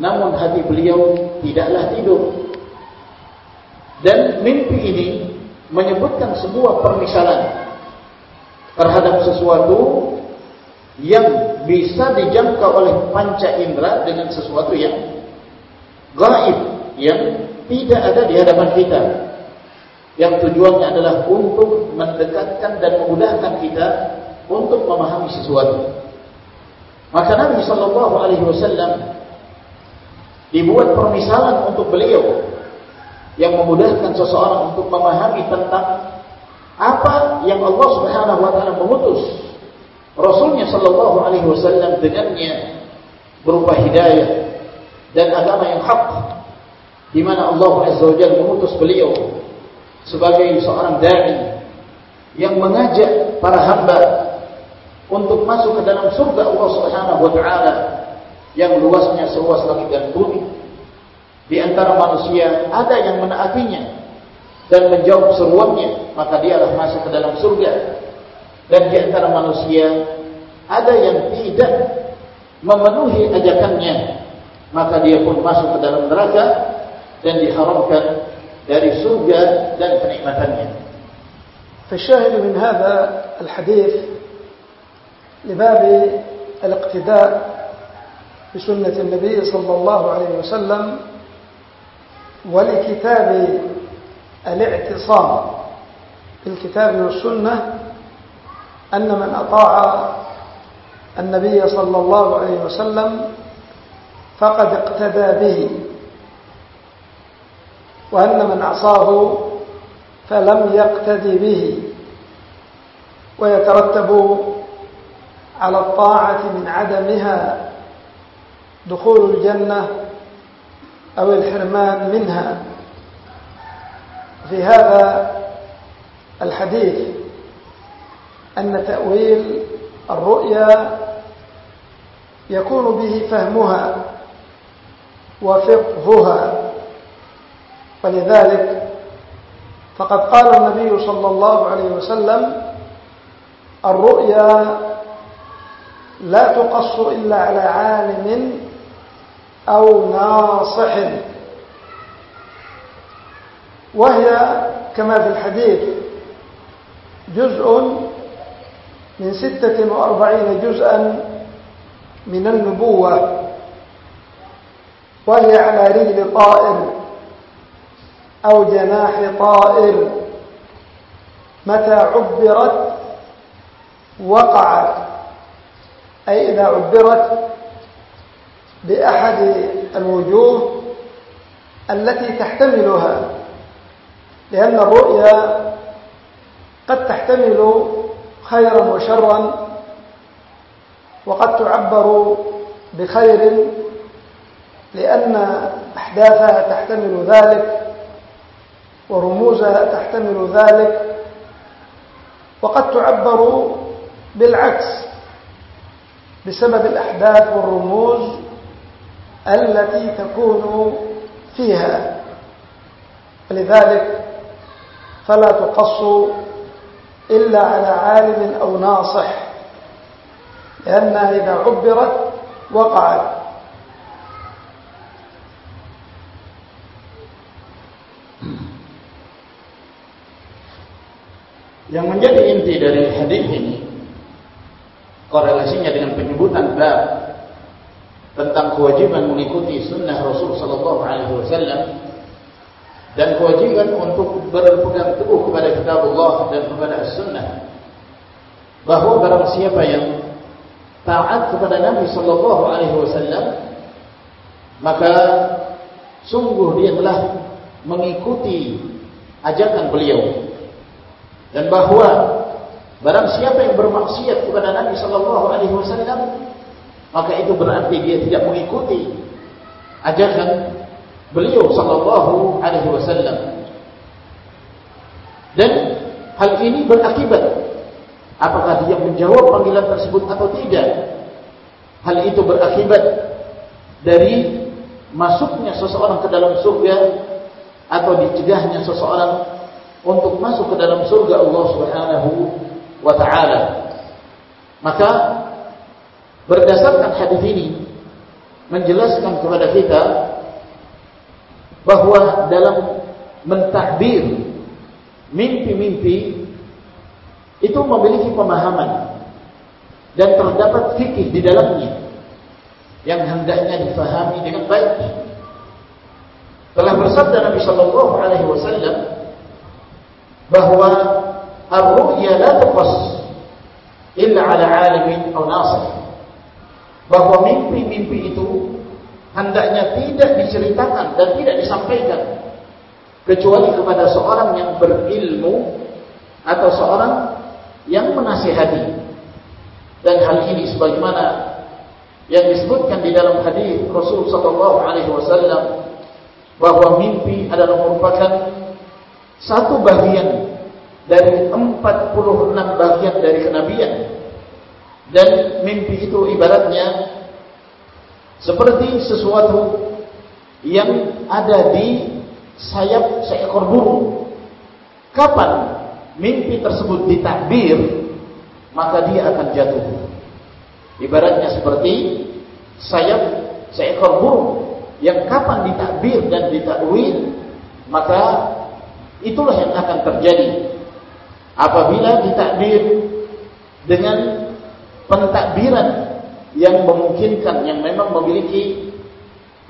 namun hati beliau tidaklah tidur. Dan mimpi ini menyebutkan sebuah permisalan terhadap sesuatu yang bisa dijangka oleh panca indera dengan sesuatu yang gaib yang tidak ada di hadapan kita. Yang tujuannya adalah untuk mendekatkan dan memudahkan kita untuk memahami sesuatu. Maka Nabi sallallahu alaihi wasallam dibuat permisalan untuk beliau yang memudahkan seseorang untuk memahami tentang apa yang Allah Subhanahu wa taala mengutus Rasulnya sallallahu alaihi wasallam dengannya berupa hidayah dan agama yang hak di mana Allah Azza wa Jalla mengutus beliau sebagai seorang dai yang mengajak para hamba untuk masuk ke dalam surga Allah Subhanahu wa taala yang luasnya seluas langit dan bumi. Di antara manusia ada yang menaatinya dan menjawab seruannya maka dialah masuk ke dalam surga dan di antara manusia ada yang tidak memenuhi ajakannya maka dia pun masuk ke dalam neraka dan diharamkan dari surga dan kenikmatannya فالشاهد من هذا الحديث لباب الاقتداء بسنة النبي صلى الله عليه وسلم ولكتاب الاعتصام بالكتاب والسنة أن من أطاع النبي صلى الله عليه وسلم فقد اقتدى به وأن من عصاه فلم يقتدي به ويترتب على الطاعة من عدمها دخول الجنة أو الحرمان منها. في هذا الحديث أن تأويل الرؤيا يكون به فهمها وفقهها. ولذلك فقد قال النبي صلى الله عليه وسلم الرؤيا لا تقص إلا على عالم أو ناصح. وهي كما في الحديث جزء من ستة وأربعين جزءا من النبوة وهي على رجل طائر أو جناح طائر. متى عبرت؟ وقعت. أي إذا عبرت بأحد الوجوه التي تحتملها لأن الرؤيا قد تحتمل خيرا وشرا وقد تعبر بخير لأن أحداثها تحتمل ذلك ورموزها تحتمل ذلك وقد تعبر بالعكس بسبب الأحداث والرموز التي تكون فيها. لذلك فلا تقص إلا على عالم أو ناصح لأنها إذا عبرت وقعت Yang menjadi inti dari hadis ini korelasinya dengan penyebutan bab tentang kewajiban mengikuti sunnah Rasul sallallahu alaihi wasallam dan kewajiban untuk berpegang teguh kepada kitab Allah dan kepada as-sunnah. Bahawa barang siapa yang taat kepada Nabi sallallahu alaihi wasallam maka sungguh dia telah mengikuti ajakan beliau. Dan bahawa barang siapa yang bermaksiat kepada Nabi sallallahu alaihi wasallam maka itu berarti dia tidak mengikuti ajakan beliau sallallahu alaihi wasallam. Dan hal ini berakibat. Apakah dia menjawab panggilan tersebut atau tidak? Hal itu berakibat dari masuknya seseorang ke dalam surga atau dicegahnya seseorang untuk masuk ke dalam surga Allah Subhanahu wa taala. Maka berdasarkan hadis ini menjelaskan kepada kita bahawa dalam mentahbir mimpi-mimpi itu memiliki pemahaman dan terdapat fikih di dalamnya yang hendaknya difahami dengan baik. Telah bersabda Nabi sallallahu alaihi wasallam bahwa ar-ru'ya la tuqas illa ala alimin atau nasih bahwa mimpi-mimpi itu hendaknya tidak diceritakan dan tidak disampaikan. Kecuali kepada seorang yang berilmu atau seorang yang menasihati. Dan hal ini sebagaimana yang disebutkan di dalam hadis Rasul sallallahu alaihi wasallam bahwa mimpi adalah merupakan satu bagian dari 46 bagian dari kenabian. Dan mimpi itu ibaratnya seperti sesuatu yang ada di sayap seekor burung. Kapan mimpi tersebut ditakbir maka dia akan jatuh. Ibaratnya seperti sayap seekor burung yang kapan ditakbir dan ditakwil maka Itulah yang akan terjadi. Apabila ditakbir dengan pentakbiran yang memungkinkan yang memang memiliki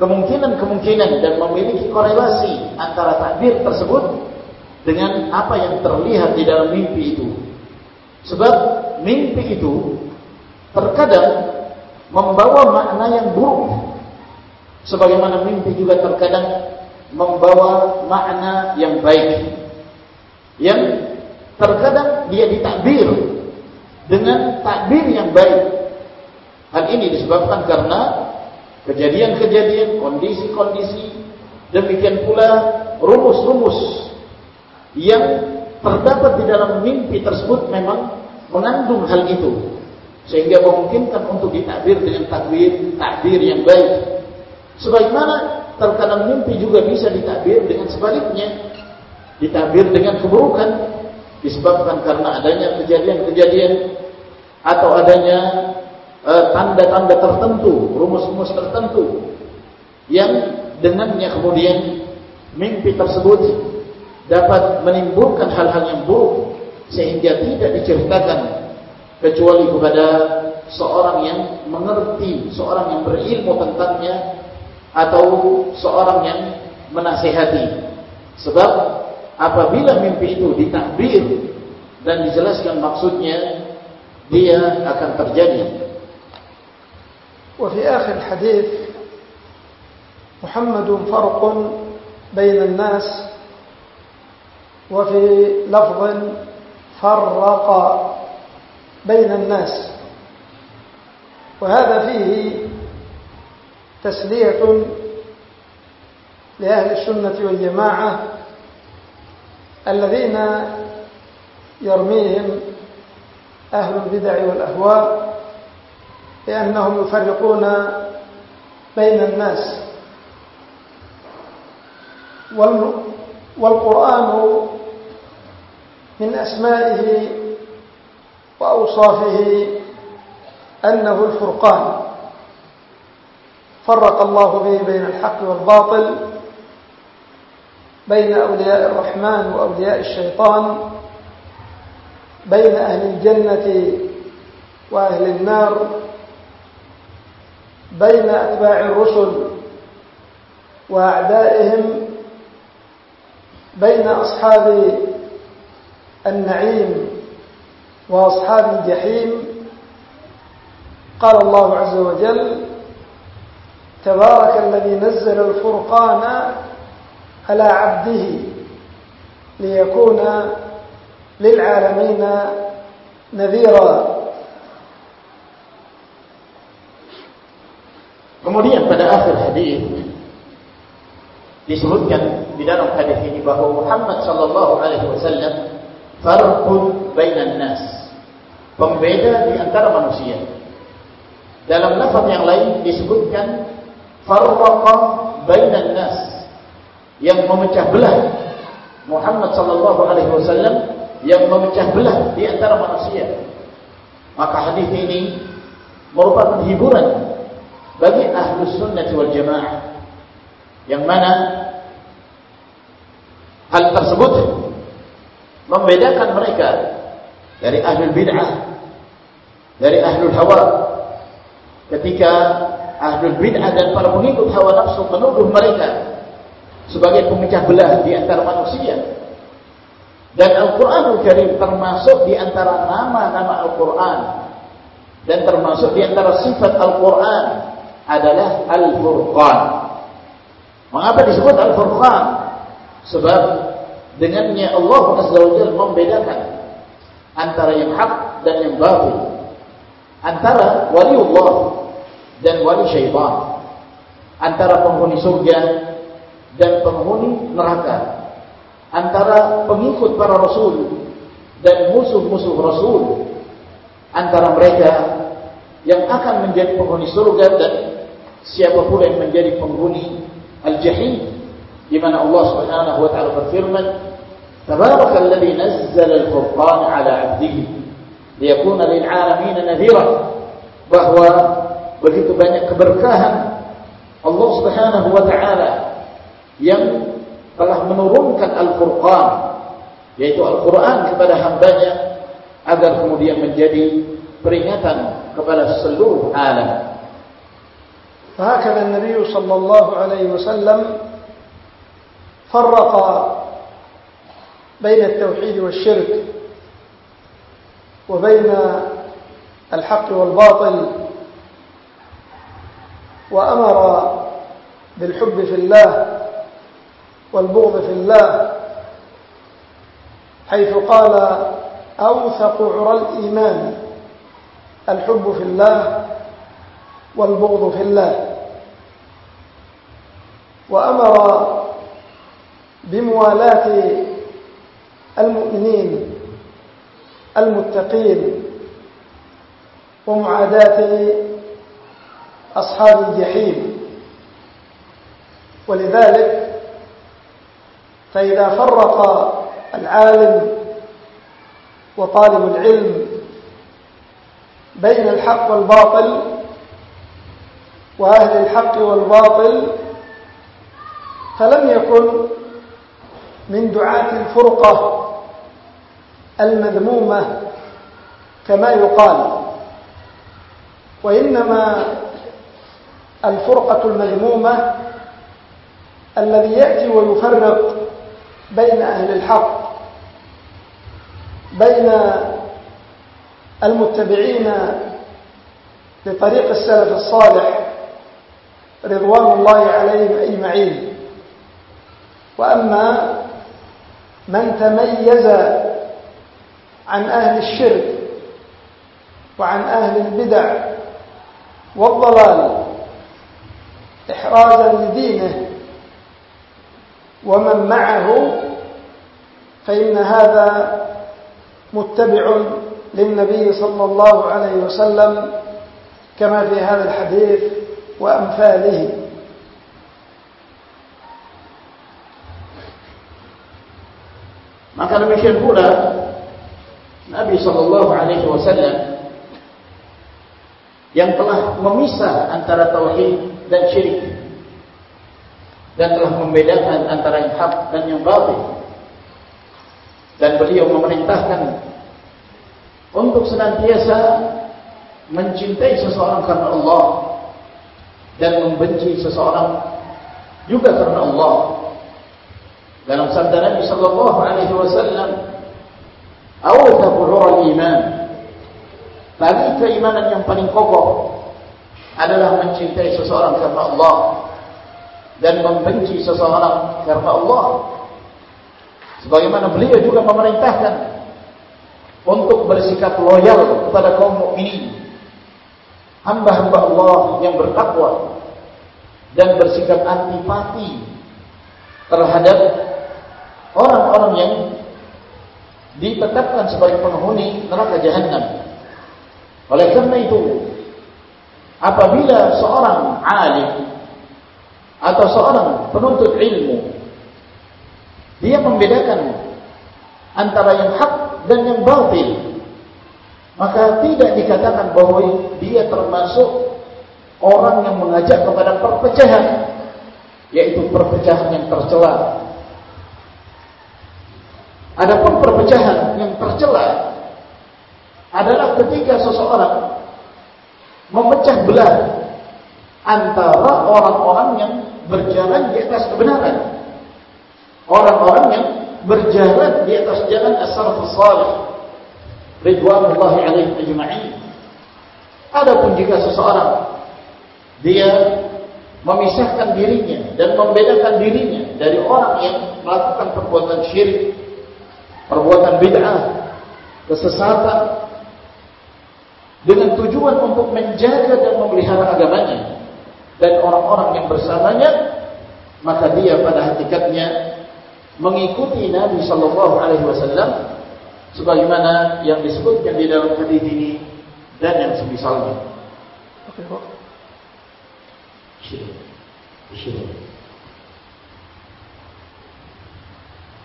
kemungkinan-kemungkinan dan memiliki korelasi antara takbir tersebut dengan apa yang terlihat di dalam mimpi itu. Sebab mimpi itu terkadang membawa makna yang buruk. Sebagaimana mimpi juga terkadang membawa makna yang baik. Yang terkadang dia ditakbir dengan takbir yang baik. Hal ini disebabkan karena kejadian-kejadian, kondisi-kondisi, demikian pula rumus-rumus yang terdapat di dalam mimpi tersebut memang mengandung hal itu. Sehingga memungkinkan untuk ditakbir dengan takbir, takbir yang baik. Sebagaimana terkadang mimpi juga bisa ditakbir dengan sebaliknya. Ditakbir dengan keburukan. Disebabkan karena adanya kejadian-kejadian atau adanya Eh, tanda-tanda tertentu, rumus-rumus tertentu yang dengannya kemudian mimpi tersebut dapat menimbulkan hal-hal yang buruk sehingga tidak diceritakan kecuali kepada seorang yang mengerti, seorang yang berilmu tentangnya atau seorang yang menasihati. Sebab apabila mimpi itu ditakbir dan dijelaskan maksudnya, dia akan terjadi. وفي آخر الحديث محمد فرق بين الناس وفي لفظ فرق بين الناس. وهذا فيه تسلية لأهل السنة والجماعة الذين يرميهم أهل البدع والأهواء لأنهم يفرقون بين الناس. والقرآن من أسمائه وأوصافه أنه الفرقان. فرق الله به بين الحق والباطل بين أولياء الرحمن وأولياء الشيطان بين أهل الجنة وأهل النار. بين أتباع الرسل وأعدائهم بين أصحاب النعيم وأصحاب الجحيم. قال الله عز وجل تبارك الذي نزل الفرقان على عبده ليكون للعالمين نذيرا. Kemudian pada akhir hadis disebutkan di dalam hadis ini bahawa Muhammad sallallahu alaihi wasallam farqun bainan nas. Pembeda di antara manusia. Dalam lafaz yang lain disebutkan farqa bainan nas yang memecah belah Muhammad sallallahu alaihi wasallam yang memecah belah di antara manusia. Maka hadis ini merupakan hiburan bagi ahlu sunnah wal jamaah. Yang mana hal tersebut membedakan mereka dari ahlu bid'ah dari ahlu hawa. Ketika ahlu bid'ah dan para pengikut hawa nafsu menuduh mereka sebagai pemecah belah di antara manusia. Dan Al-Quran Al-Karim termasuk di antara nama-nama Al-Quran dan termasuk di antara sifat Al-Quran adalah Al-Furqan. Mengapa disebut Al-Furqan? Sebab dengannya Allah Azza wa Jalla membedakan antara yang hak dan yang batil. Antara wali Allah dan wali syaitan. Antara penghuni surga dan penghuni neraka. Antara pengikut para rasul dan musuh-musuh rasul. Antara mereka yang akan menjadi penghuni surga dan siapa pula yang menjadi penghuni al-jahim di mana Allah Subhanahu wa taala berfirman tabarakalladzi nazzala al-furqan 'ala 'abdihi liyakuna lil 'alamin nadhira bahwa begitu banyak keberkahan Allah Subhanahu wa taala yang telah menurunkan al-furqan yaitu Al-Qur'an kepada hambanya agar kemudian menjadi peringatan kepada seluruh alam. فهكذا النبي صلى الله عليه وسلم فرق بين التوحيد والشرك وبين الحق والباطل وأمر بالحب في الله والبغض في الله حيث قال أوثق عرى الإيمان الحب في الله والبغض في الله. وأمر بموالاة المؤمنين المتقين ومعاداة أصحاب الجحيم. ولذلك فإذا فرق العالم وطالب العلم بين الحق والباطل وأهل الحق والباطل فلم يكن من دعاة الفرقة المذمومة كما يقال. وإنما الفرقة المذمومة الذي يأتي ويفرق بين أهل الحق بين المتبعين لطريق السلف الصالح رضوان الله عليهم أجمعين. وأما من تميز عن أهل الشرك وعن أهل البدع والضلال إحرازا لدينه ومن معه فإن هذا متبع للنبي صلى الله عليه وسلم كما في هذا الحديث. وأمثاله Maka demikian pula Nabi sallallahu alaihi wasallam yang telah memisah antara tauhid dan syirik dan telah membedakan antara yang hak dan yang batil dan beliau memerintahkan untuk senantiasa mencintai seseorang karena Allah dan membenci seseorang juga karena Allah. Dalam sabda Nabi sallallahu alaihi wasallam awthaqul iman. Tadi keimanan yang paling kokoh adalah mencintai seseorang karena Allah dan membenci seseorang karena Allah. Sebagaimana beliau juga memerintahkan untuk bersikap loyal kepada kaum mukminin hamba-hamba Allah yang bertakwa dan bersikap antipati terhadap orang-orang yang ditetapkan sebagai penghuni neraka jahanam. Oleh karena itu, apabila seorang alim atau seorang penuntut ilmu dia membedakan antara yang hak dan yang batil, maka tidak dikatakan bahwa dia termasuk orang yang mengajak kepada perpecahan, yaitu perpecahan yang tercela Adapun perpecahan yang tercela adalah ketika seseorang memecah belah antara orang-orang yang berjalan di atas kebenaran. Orang-orang yang berjalan di atas jalan as-salafus salih. Ridwanullahi alaihim ajma'in. Adapun jika seseorang dia memisahkan dirinya dan membedakan dirinya dari orang yang melakukan perbuatan syirik perbuatan bid'ah, kesesatan dengan tujuan untuk menjaga dan memelihara agamanya dan orang-orang yang bersamanya maka dia pada hakikatnya mengikuti Nabi sallallahu alaihi wasallam sebagaimana yang disebutkan di dalam hadis ini dan yang semisalnya. Oke, Pak.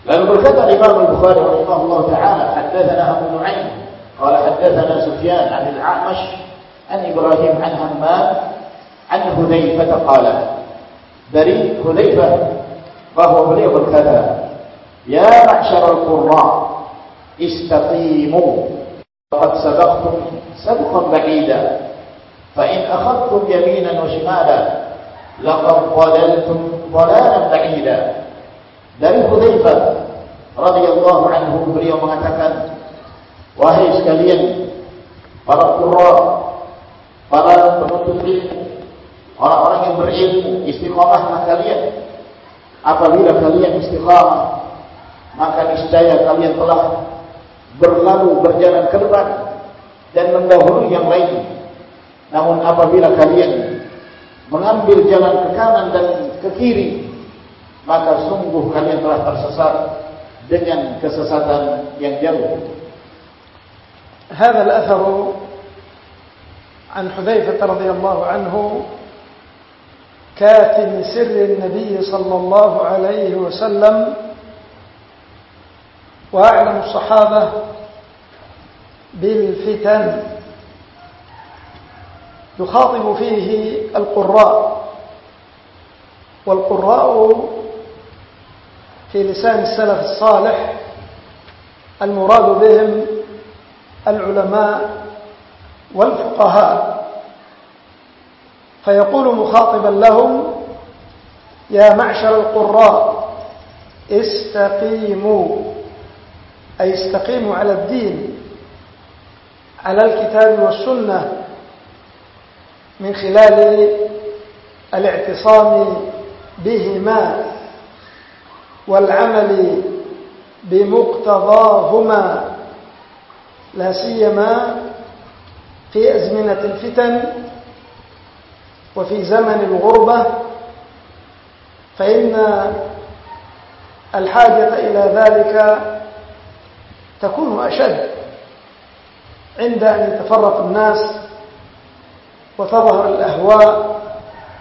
Lalu berkata Imam Al-Bukhari rahimahullah taala, haddatsana Abu Nu'aim, qala haddatsana Sufyan 'an al-A'mash 'an Ibrahim 'an Hammam 'an Hudzaifah qala. Dari Hudzaifah bahwa beliau berkata, "Ya ma'syar al-qurra, istaqimu فقد سبقتم سبقا بعيدا فإن أخذتم يمينا وشمالا لقد ضللتم ضلالا بعيدا dari Hudzaifah radhiyallahu anhu beliau mengatakan wahai sekalian para qurra para penuntut ilmu orang-orang yang berilmu istiqamahlah kalian apabila kalian istiqamah maka niscaya kalian telah berlalu berjalan ke depan dan mendahului yang lain. Namun apabila kalian mengambil jalan ke kanan dan ke kiri, maka sungguh kalian telah tersesat dengan kesesatan yang jauh. هذا الأثر عن حذيفة رضي الله عنه كاتم سر النبي صلى الله عليه وسلم وأعلم الصحابة بالفتن. يخاطب فيه القراء والقراء في لسان السلف الصالح المراد بهم العلماء والفقهاء. فيقول مخاطبا لهم يا معشر القراء استقيموا. أي استقيموا على الدين على الكتاب والسنة من خلال الاعتصام بهما والعمل بمقتضاهما لا سيما في أزمنة الفتن وفي زمن الغربة فإن الحاجة إلى ذلك تكون أشد عند أن يتفرق الناس وتظهر الأهواء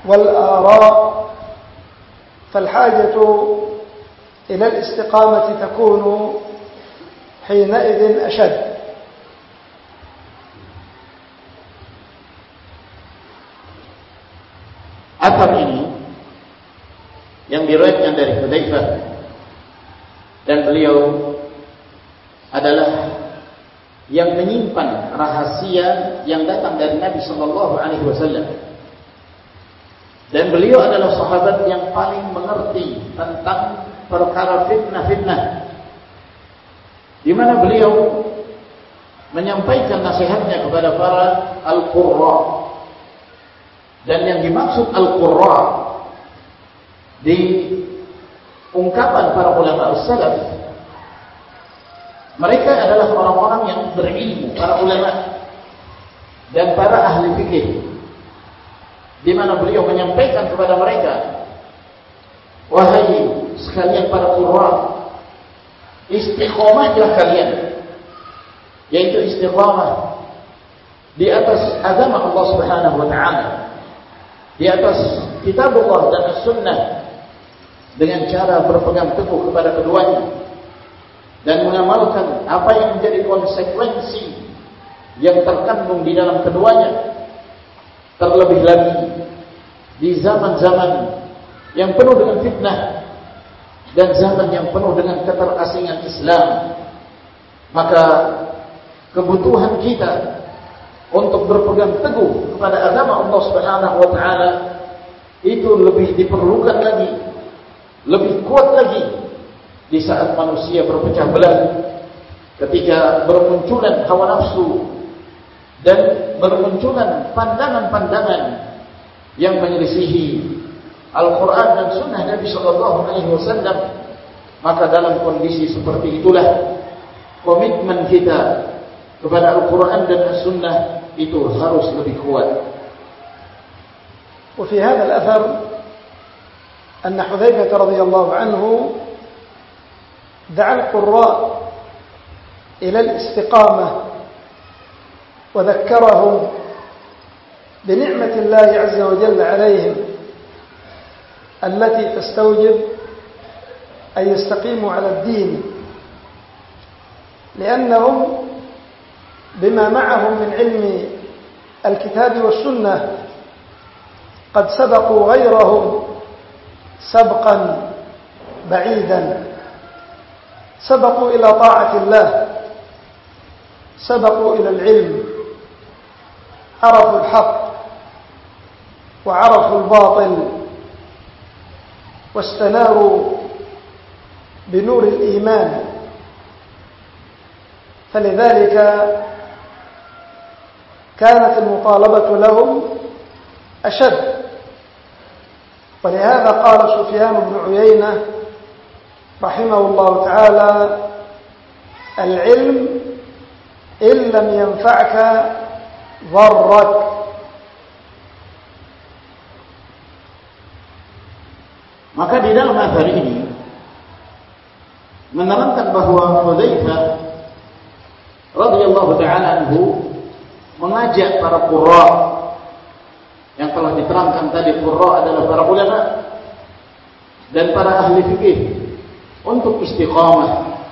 والآراء فالحاجة إلى الاستقامة تكون حينئذ أشد. Athar ini yang diriwayatkan dari Hudzaifah dan beliau adalah yang menyimpan rahasia yang datang dari Nabi sallallahu alaihi wasallam. Dan beliau adalah sahabat yang paling mengerti tentang perkara fitnah-fitnah. Di mana beliau menyampaikan nasihatnya kepada para al-qurra. Dan yang dimaksud al-qurra di ungkapan para ulama salaf mereka adalah orang-orang yang berilmu, para ulama dan para ahli fikih. Di mana beliau menyampaikan kepada mereka, wahai sekalian para qurra, istiqamahlah kalian, yaitu istiqamah di atas agama Allah Subhanahu Wa Taala, di atas kitab Allah dan Sunnah dengan cara berpegang teguh kepada keduanya dan mengamalkan apa yang menjadi konsekuensi yang terkandung di dalam keduanya. Terlebih lagi di zaman-zaman yang penuh dengan fitnah dan zaman yang penuh dengan keterasingan Islam maka kebutuhan kita untuk berpegang teguh kepada agama Allah Subhanahu wa taala itu lebih diperlukan lagi lebih kuat lagi di saat manusia berpecah belah ketika bermunculan hawa nafsu dan bermunculan pandangan-pandangan yang menyelisihi Al-Quran dan Sunnah Nabi Sallallahu Alaihi Wasallam maka dalam kondisi seperti itulah komitmen kita kepada Al-Quran dan Sunnah itu harus lebih kuat. وفي هذا الأثر أن حذيفة رضي الله عنه دعا القراء إلى الاستقامة وذكرهم بنعمة الله عز وجل عليهم التي تستوجب أن يستقيموا على الدين. لأنهم بما معهم من علم الكتاب والسنة قد سبقوا غيرهم سبقا بعيدا. سبقوا إلى طاعة الله. سبقوا إلى العلم. عرفوا الحق. وعرفوا الباطل. واستناروا بنور الإيمان. فلذلك كانت المطالبة لهم أشد. ولهذا قال سفيان بن عيينة رحمه الله تعالى العلم إن لم ينفعك ضرك Maka di dalam asar ini menerangkan bahawa Hudzaifah radhiyallahu taala anhu mengajak para qurra yang telah diterangkan tadi qurra adalah para ulama dan para ahli fikih untuk istiqamah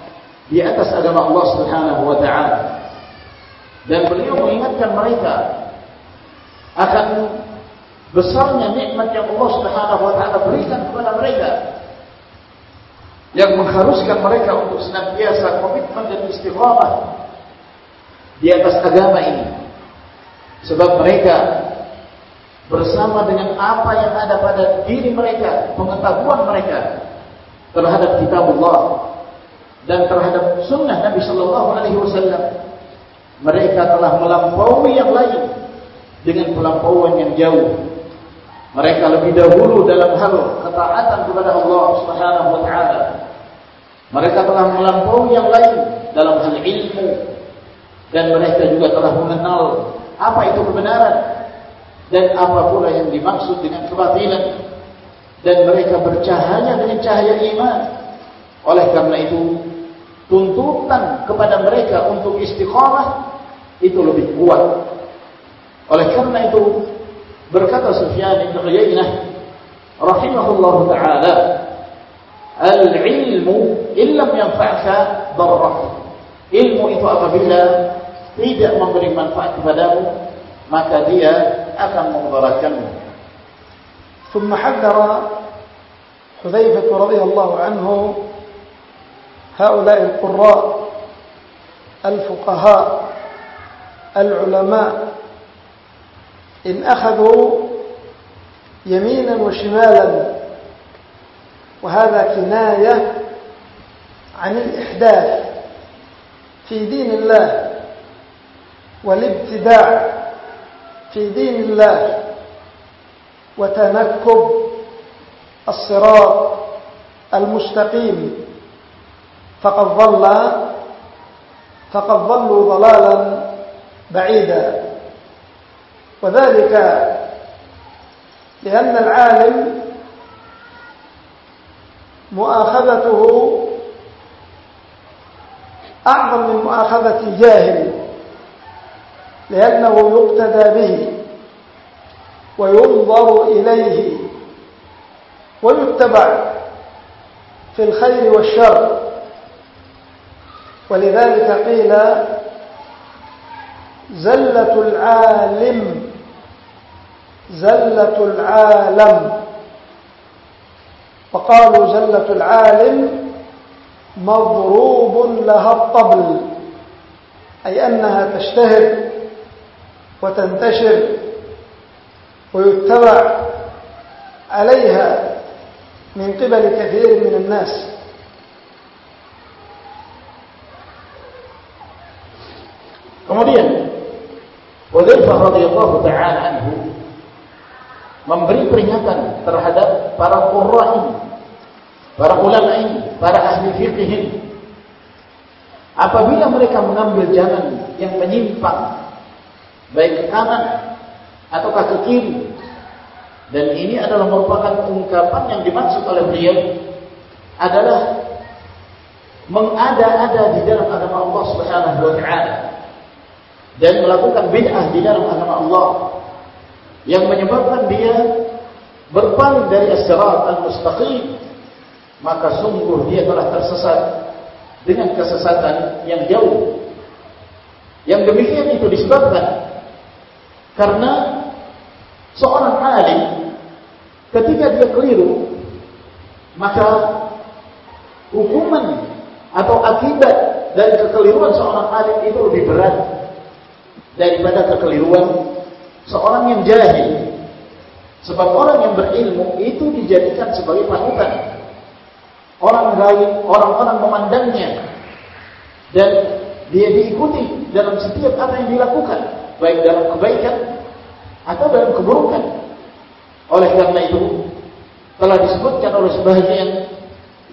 di atas agama Allah Subhanahu wa taala. Dan beliau mengingatkan mereka akan besarnya nikmat yang Allah Subhanahu wa taala berikan kepada mereka yang mengharuskan mereka untuk senantiasa komitmen dan istiqamah di atas agama ini sebab mereka bersama dengan apa yang ada pada diri mereka pengetahuan mereka terhadap kitab Allah dan terhadap sunnah Nabi sallallahu alaihi wasallam. Mereka telah melampaui yang lain dengan pelampauan yang jauh. Mereka lebih dahulu dalam hal ketaatan kepada Allah Subhanahu wa taala. Mereka telah melampaui yang lain dalam hal ilmu dan mereka juga telah mengenal apa itu kebenaran dan apa pula yang dimaksud dengan kebatilan dan mereka bercahaya dengan cahaya iman. Oleh karena itu, tuntutan kepada mereka untuk istiqamah itu lebih kuat. Oleh karena itu, berkata Sufyan bin Uyainah rahimahullahu taala al-ilmu illam yanfa'ka darrak ilmu itu apabila tidak memberi manfaat kepadamu maka dia akan memudaratkanmu ثم حذر حذيفة رضي الله عنه هؤلاء القراء الفقهاء العلماء إن أخذوا يمينا وشمالا وهذا كناية عن الإحداث في دين الله والابتداع في دين الله. وتنكب الصراط المستقيم. فقد ضل فقد ضلوا ضلالا بعيدا. وذلك لأن العالم مؤاخذته أعظم من مؤاخذة الجاهل لأنه يقتدى به. وينظر إليه ويتبع في الخير والشر. ولذلك قيل زلة العالم زلة العالم. وقالوا زلة العالم مضروب لها الطبل أي أنها تشتهر وتنتشر ويتبع عليها من قبل كثير من الناس Kemudian Wadhaifah radhiyallahu ta'ala anhu memberi peringatan terhadap para qurra ini, para ulama ini, para ahli fiqh ini. Apabila mereka mengambil jalan yang menyimpang baik ke kanan ataukah ke kiri dan ini adalah merupakan ungkapan yang dimaksud oleh beliau adalah mengada-ada di dalam agama Allah Subhanahu wa taala dan melakukan bid'ah di dalam agama Allah yang menyebabkan dia berpaling dari as-sirat al-mustaqim maka sungguh dia telah tersesat dengan kesesatan yang jauh. Yang demikian itu disebabkan karena seorang alim ketika dia keliru maka hukuman atau akibat dari kekeliruan seorang alim itu lebih berat daripada kekeliruan seorang yang jahil. Sebab orang yang berilmu itu dijadikan sebagai panutan. Orang lain, orang-orang memandangnya dan dia diikuti dalam setiap apa yang dilakukan, baik dalam kebaikan atau dalam keburukan. Oleh karena itu telah disebutkan oleh sebahagian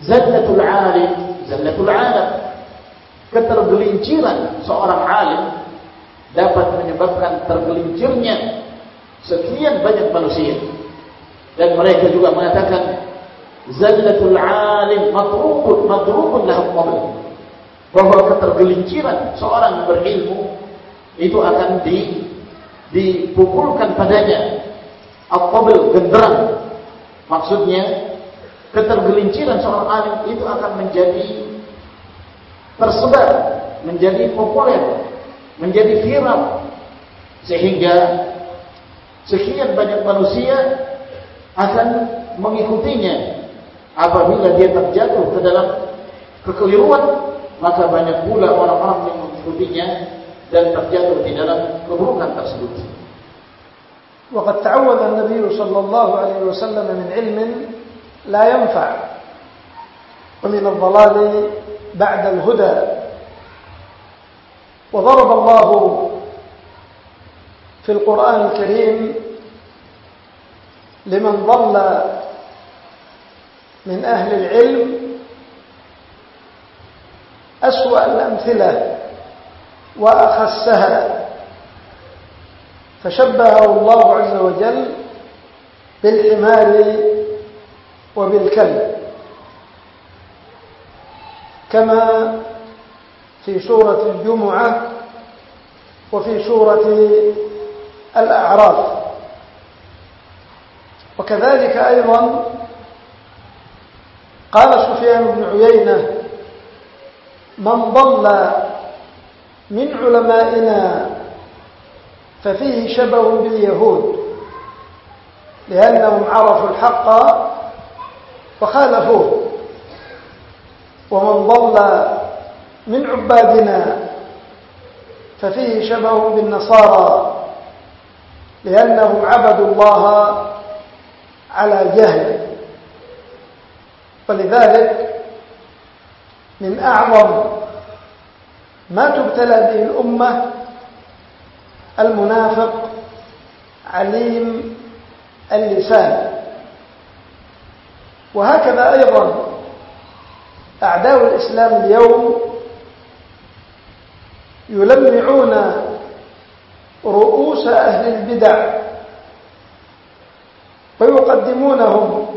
zallatul alim, zallatul alam, ketergelinciran seorang alim dapat menyebabkan tergelincirnya sekian banyak manusia. Dan mereka juga mengatakan zallatul alim matrukun matrukun lahum qabl. Bahwa ketergelinciran seorang berilmu itu akan di dipukulkan padanya. Al-qabl genderang. Maksudnya ketergelinciran seorang alim itu akan menjadi tersebar, menjadi populer, menjadi viral. Sehingga sekian banyak manusia akan mengikutinya. Apabila dia terjatuh ke dalam kekeliruan maka banyak pula orang-orang yang mengikutinya dan terjatuh di dalam keburukan tersebut. وقد تعوذ النبي صلى الله عليه وسلم من علم لا ينفع ومن الضلال بعد الهدى وضرب الله في القرآن الكريم لمن ضل من أهل العلم أسوأ الأمثلة وأخسها. فشبهه الله عز وجل بالحمار وبالكلب. كما في سورة الجمعة وفي سورة الأعراف. وكذلك أيضا قال سفيان بن عيينة من ضل من علمائنا ففيه شبه باليهود لأنهم عرفوا الحق وخالفوه. ومن ضل من عبادنا ففيه شبه بالنصارى لأنهم عبدوا الله على جهل. ولذلك من أعظم ما تبتلى به الأمة المنافق عليم اللسان. وهكذا أيضا أعداء الإسلام اليوم يلمعون رؤوس أهل البدع ويقدمونهم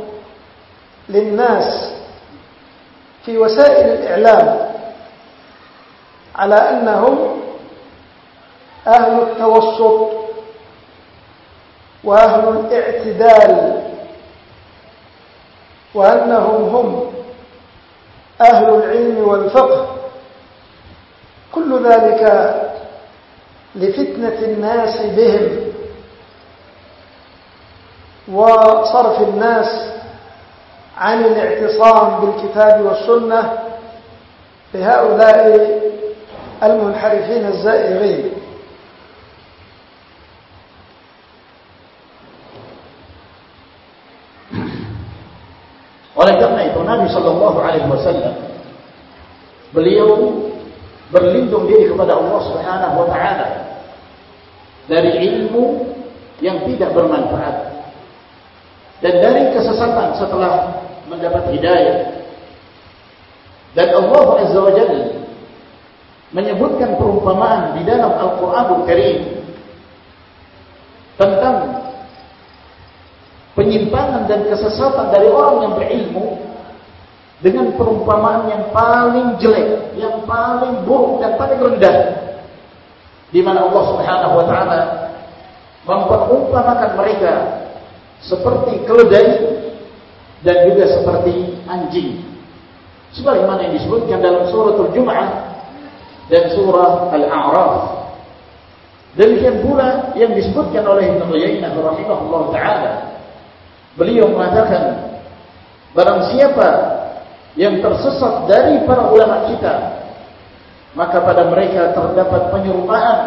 للناس في وسائل الإعلام. على أنهم أهل التوسط وأهل الاعتدال وأنهم هم أهل العلم والفقه. كل ذلك لفتنة الناس بهم وصرف الناس عن الاعتصام بالكتاب والسنة. لهؤلاء المنحرفين الزائغين Oleh karena itu Nabi Shallallahu Alaihi Wasallam beliau berlindung diri kepada Allah Subhanahu Wa Taala dari ilmu yang tidak bermanfaat dan dari kesesatan setelah mendapat hidayah. Dan Allah Azza wa Jalla menyebutkan perumpamaan di dalam Al-Qur'anul Karim tentang penyimpangan dan kesesatan dari orang yang berilmu dengan perumpamaan yang paling jelek, yang paling buruk dan paling rendah. Di mana Allah Subhanahu wa taala memperumpamakan mereka seperti keledai dan juga seperti anjing. Sebagaimana yang disebutkan dalam surah Al-Jum'ah dan surah Al-A'raf. Demikian pula yang disebutkan oleh Ibn Uyainah rahimahullah taala. Beliau mengatakan barang siapa yang tersesat dari para ulama kita maka pada mereka terdapat penyerupaan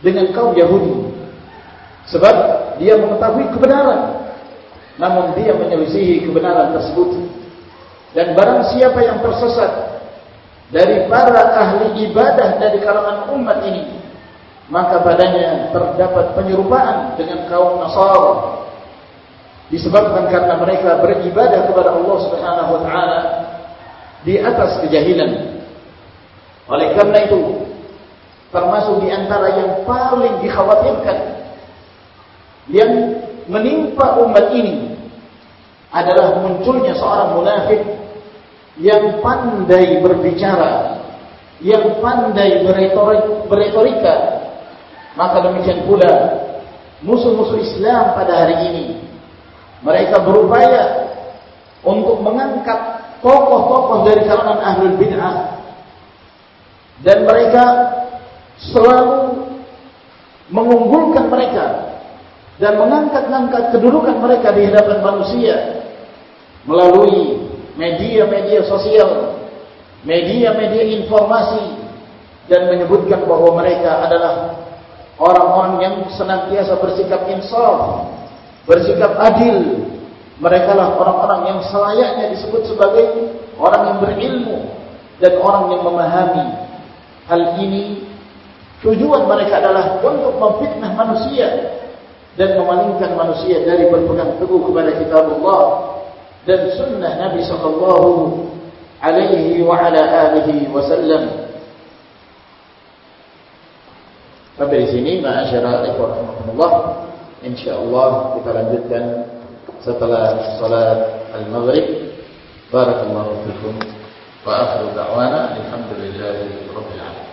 dengan kaum Yahudi sebab dia mengetahui kebenaran namun dia menyelisihi kebenaran tersebut dan barang siapa yang tersesat dari para ahli ibadah dari kalangan umat ini maka padanya terdapat penyerupaan dengan kaum Nasara. Disebabkan karena mereka beribadah kepada Allah Subhanahu wa taala di atas kejahilan. Oleh karena itu termasuk di antara yang paling dikhawatirkan yang menimpa umat ini adalah munculnya seorang munafik yang pandai berbicara, yang pandai berretorika. Maka demikian pula musuh-musuh Islam pada hari ini. Mereka berupaya untuk mengangkat tokoh-tokoh dari kalangan ahlul bid'ah. Dan mereka selalu mengunggulkan mereka dan mengangkat-angkat kedudukan mereka di hadapan manusia melalui media-media sosial, media-media informasi dan menyebutkan bahwa mereka adalah orang-orang yang senantiasa bersikap insaf, bersikap adil. Mereka lah orang-orang yang selayaknya disebut sebagai orang yang berilmu dan orang yang memahami. Hal ini tujuan mereka adalah untuk memfitnah manusia dan memalingkan manusia dari berpegang teguh kepada kitab Allah dan sunnah Nabi sallallahu alaihi wa ala alihi wasallam. Sampai di sini ma'asyara rahmatullah. Insyaallah kita lanjutkan setelah salat al-maghrib. Barakallahu fikum wa akhiru da'wana alhamdulillahi rabbil alamin.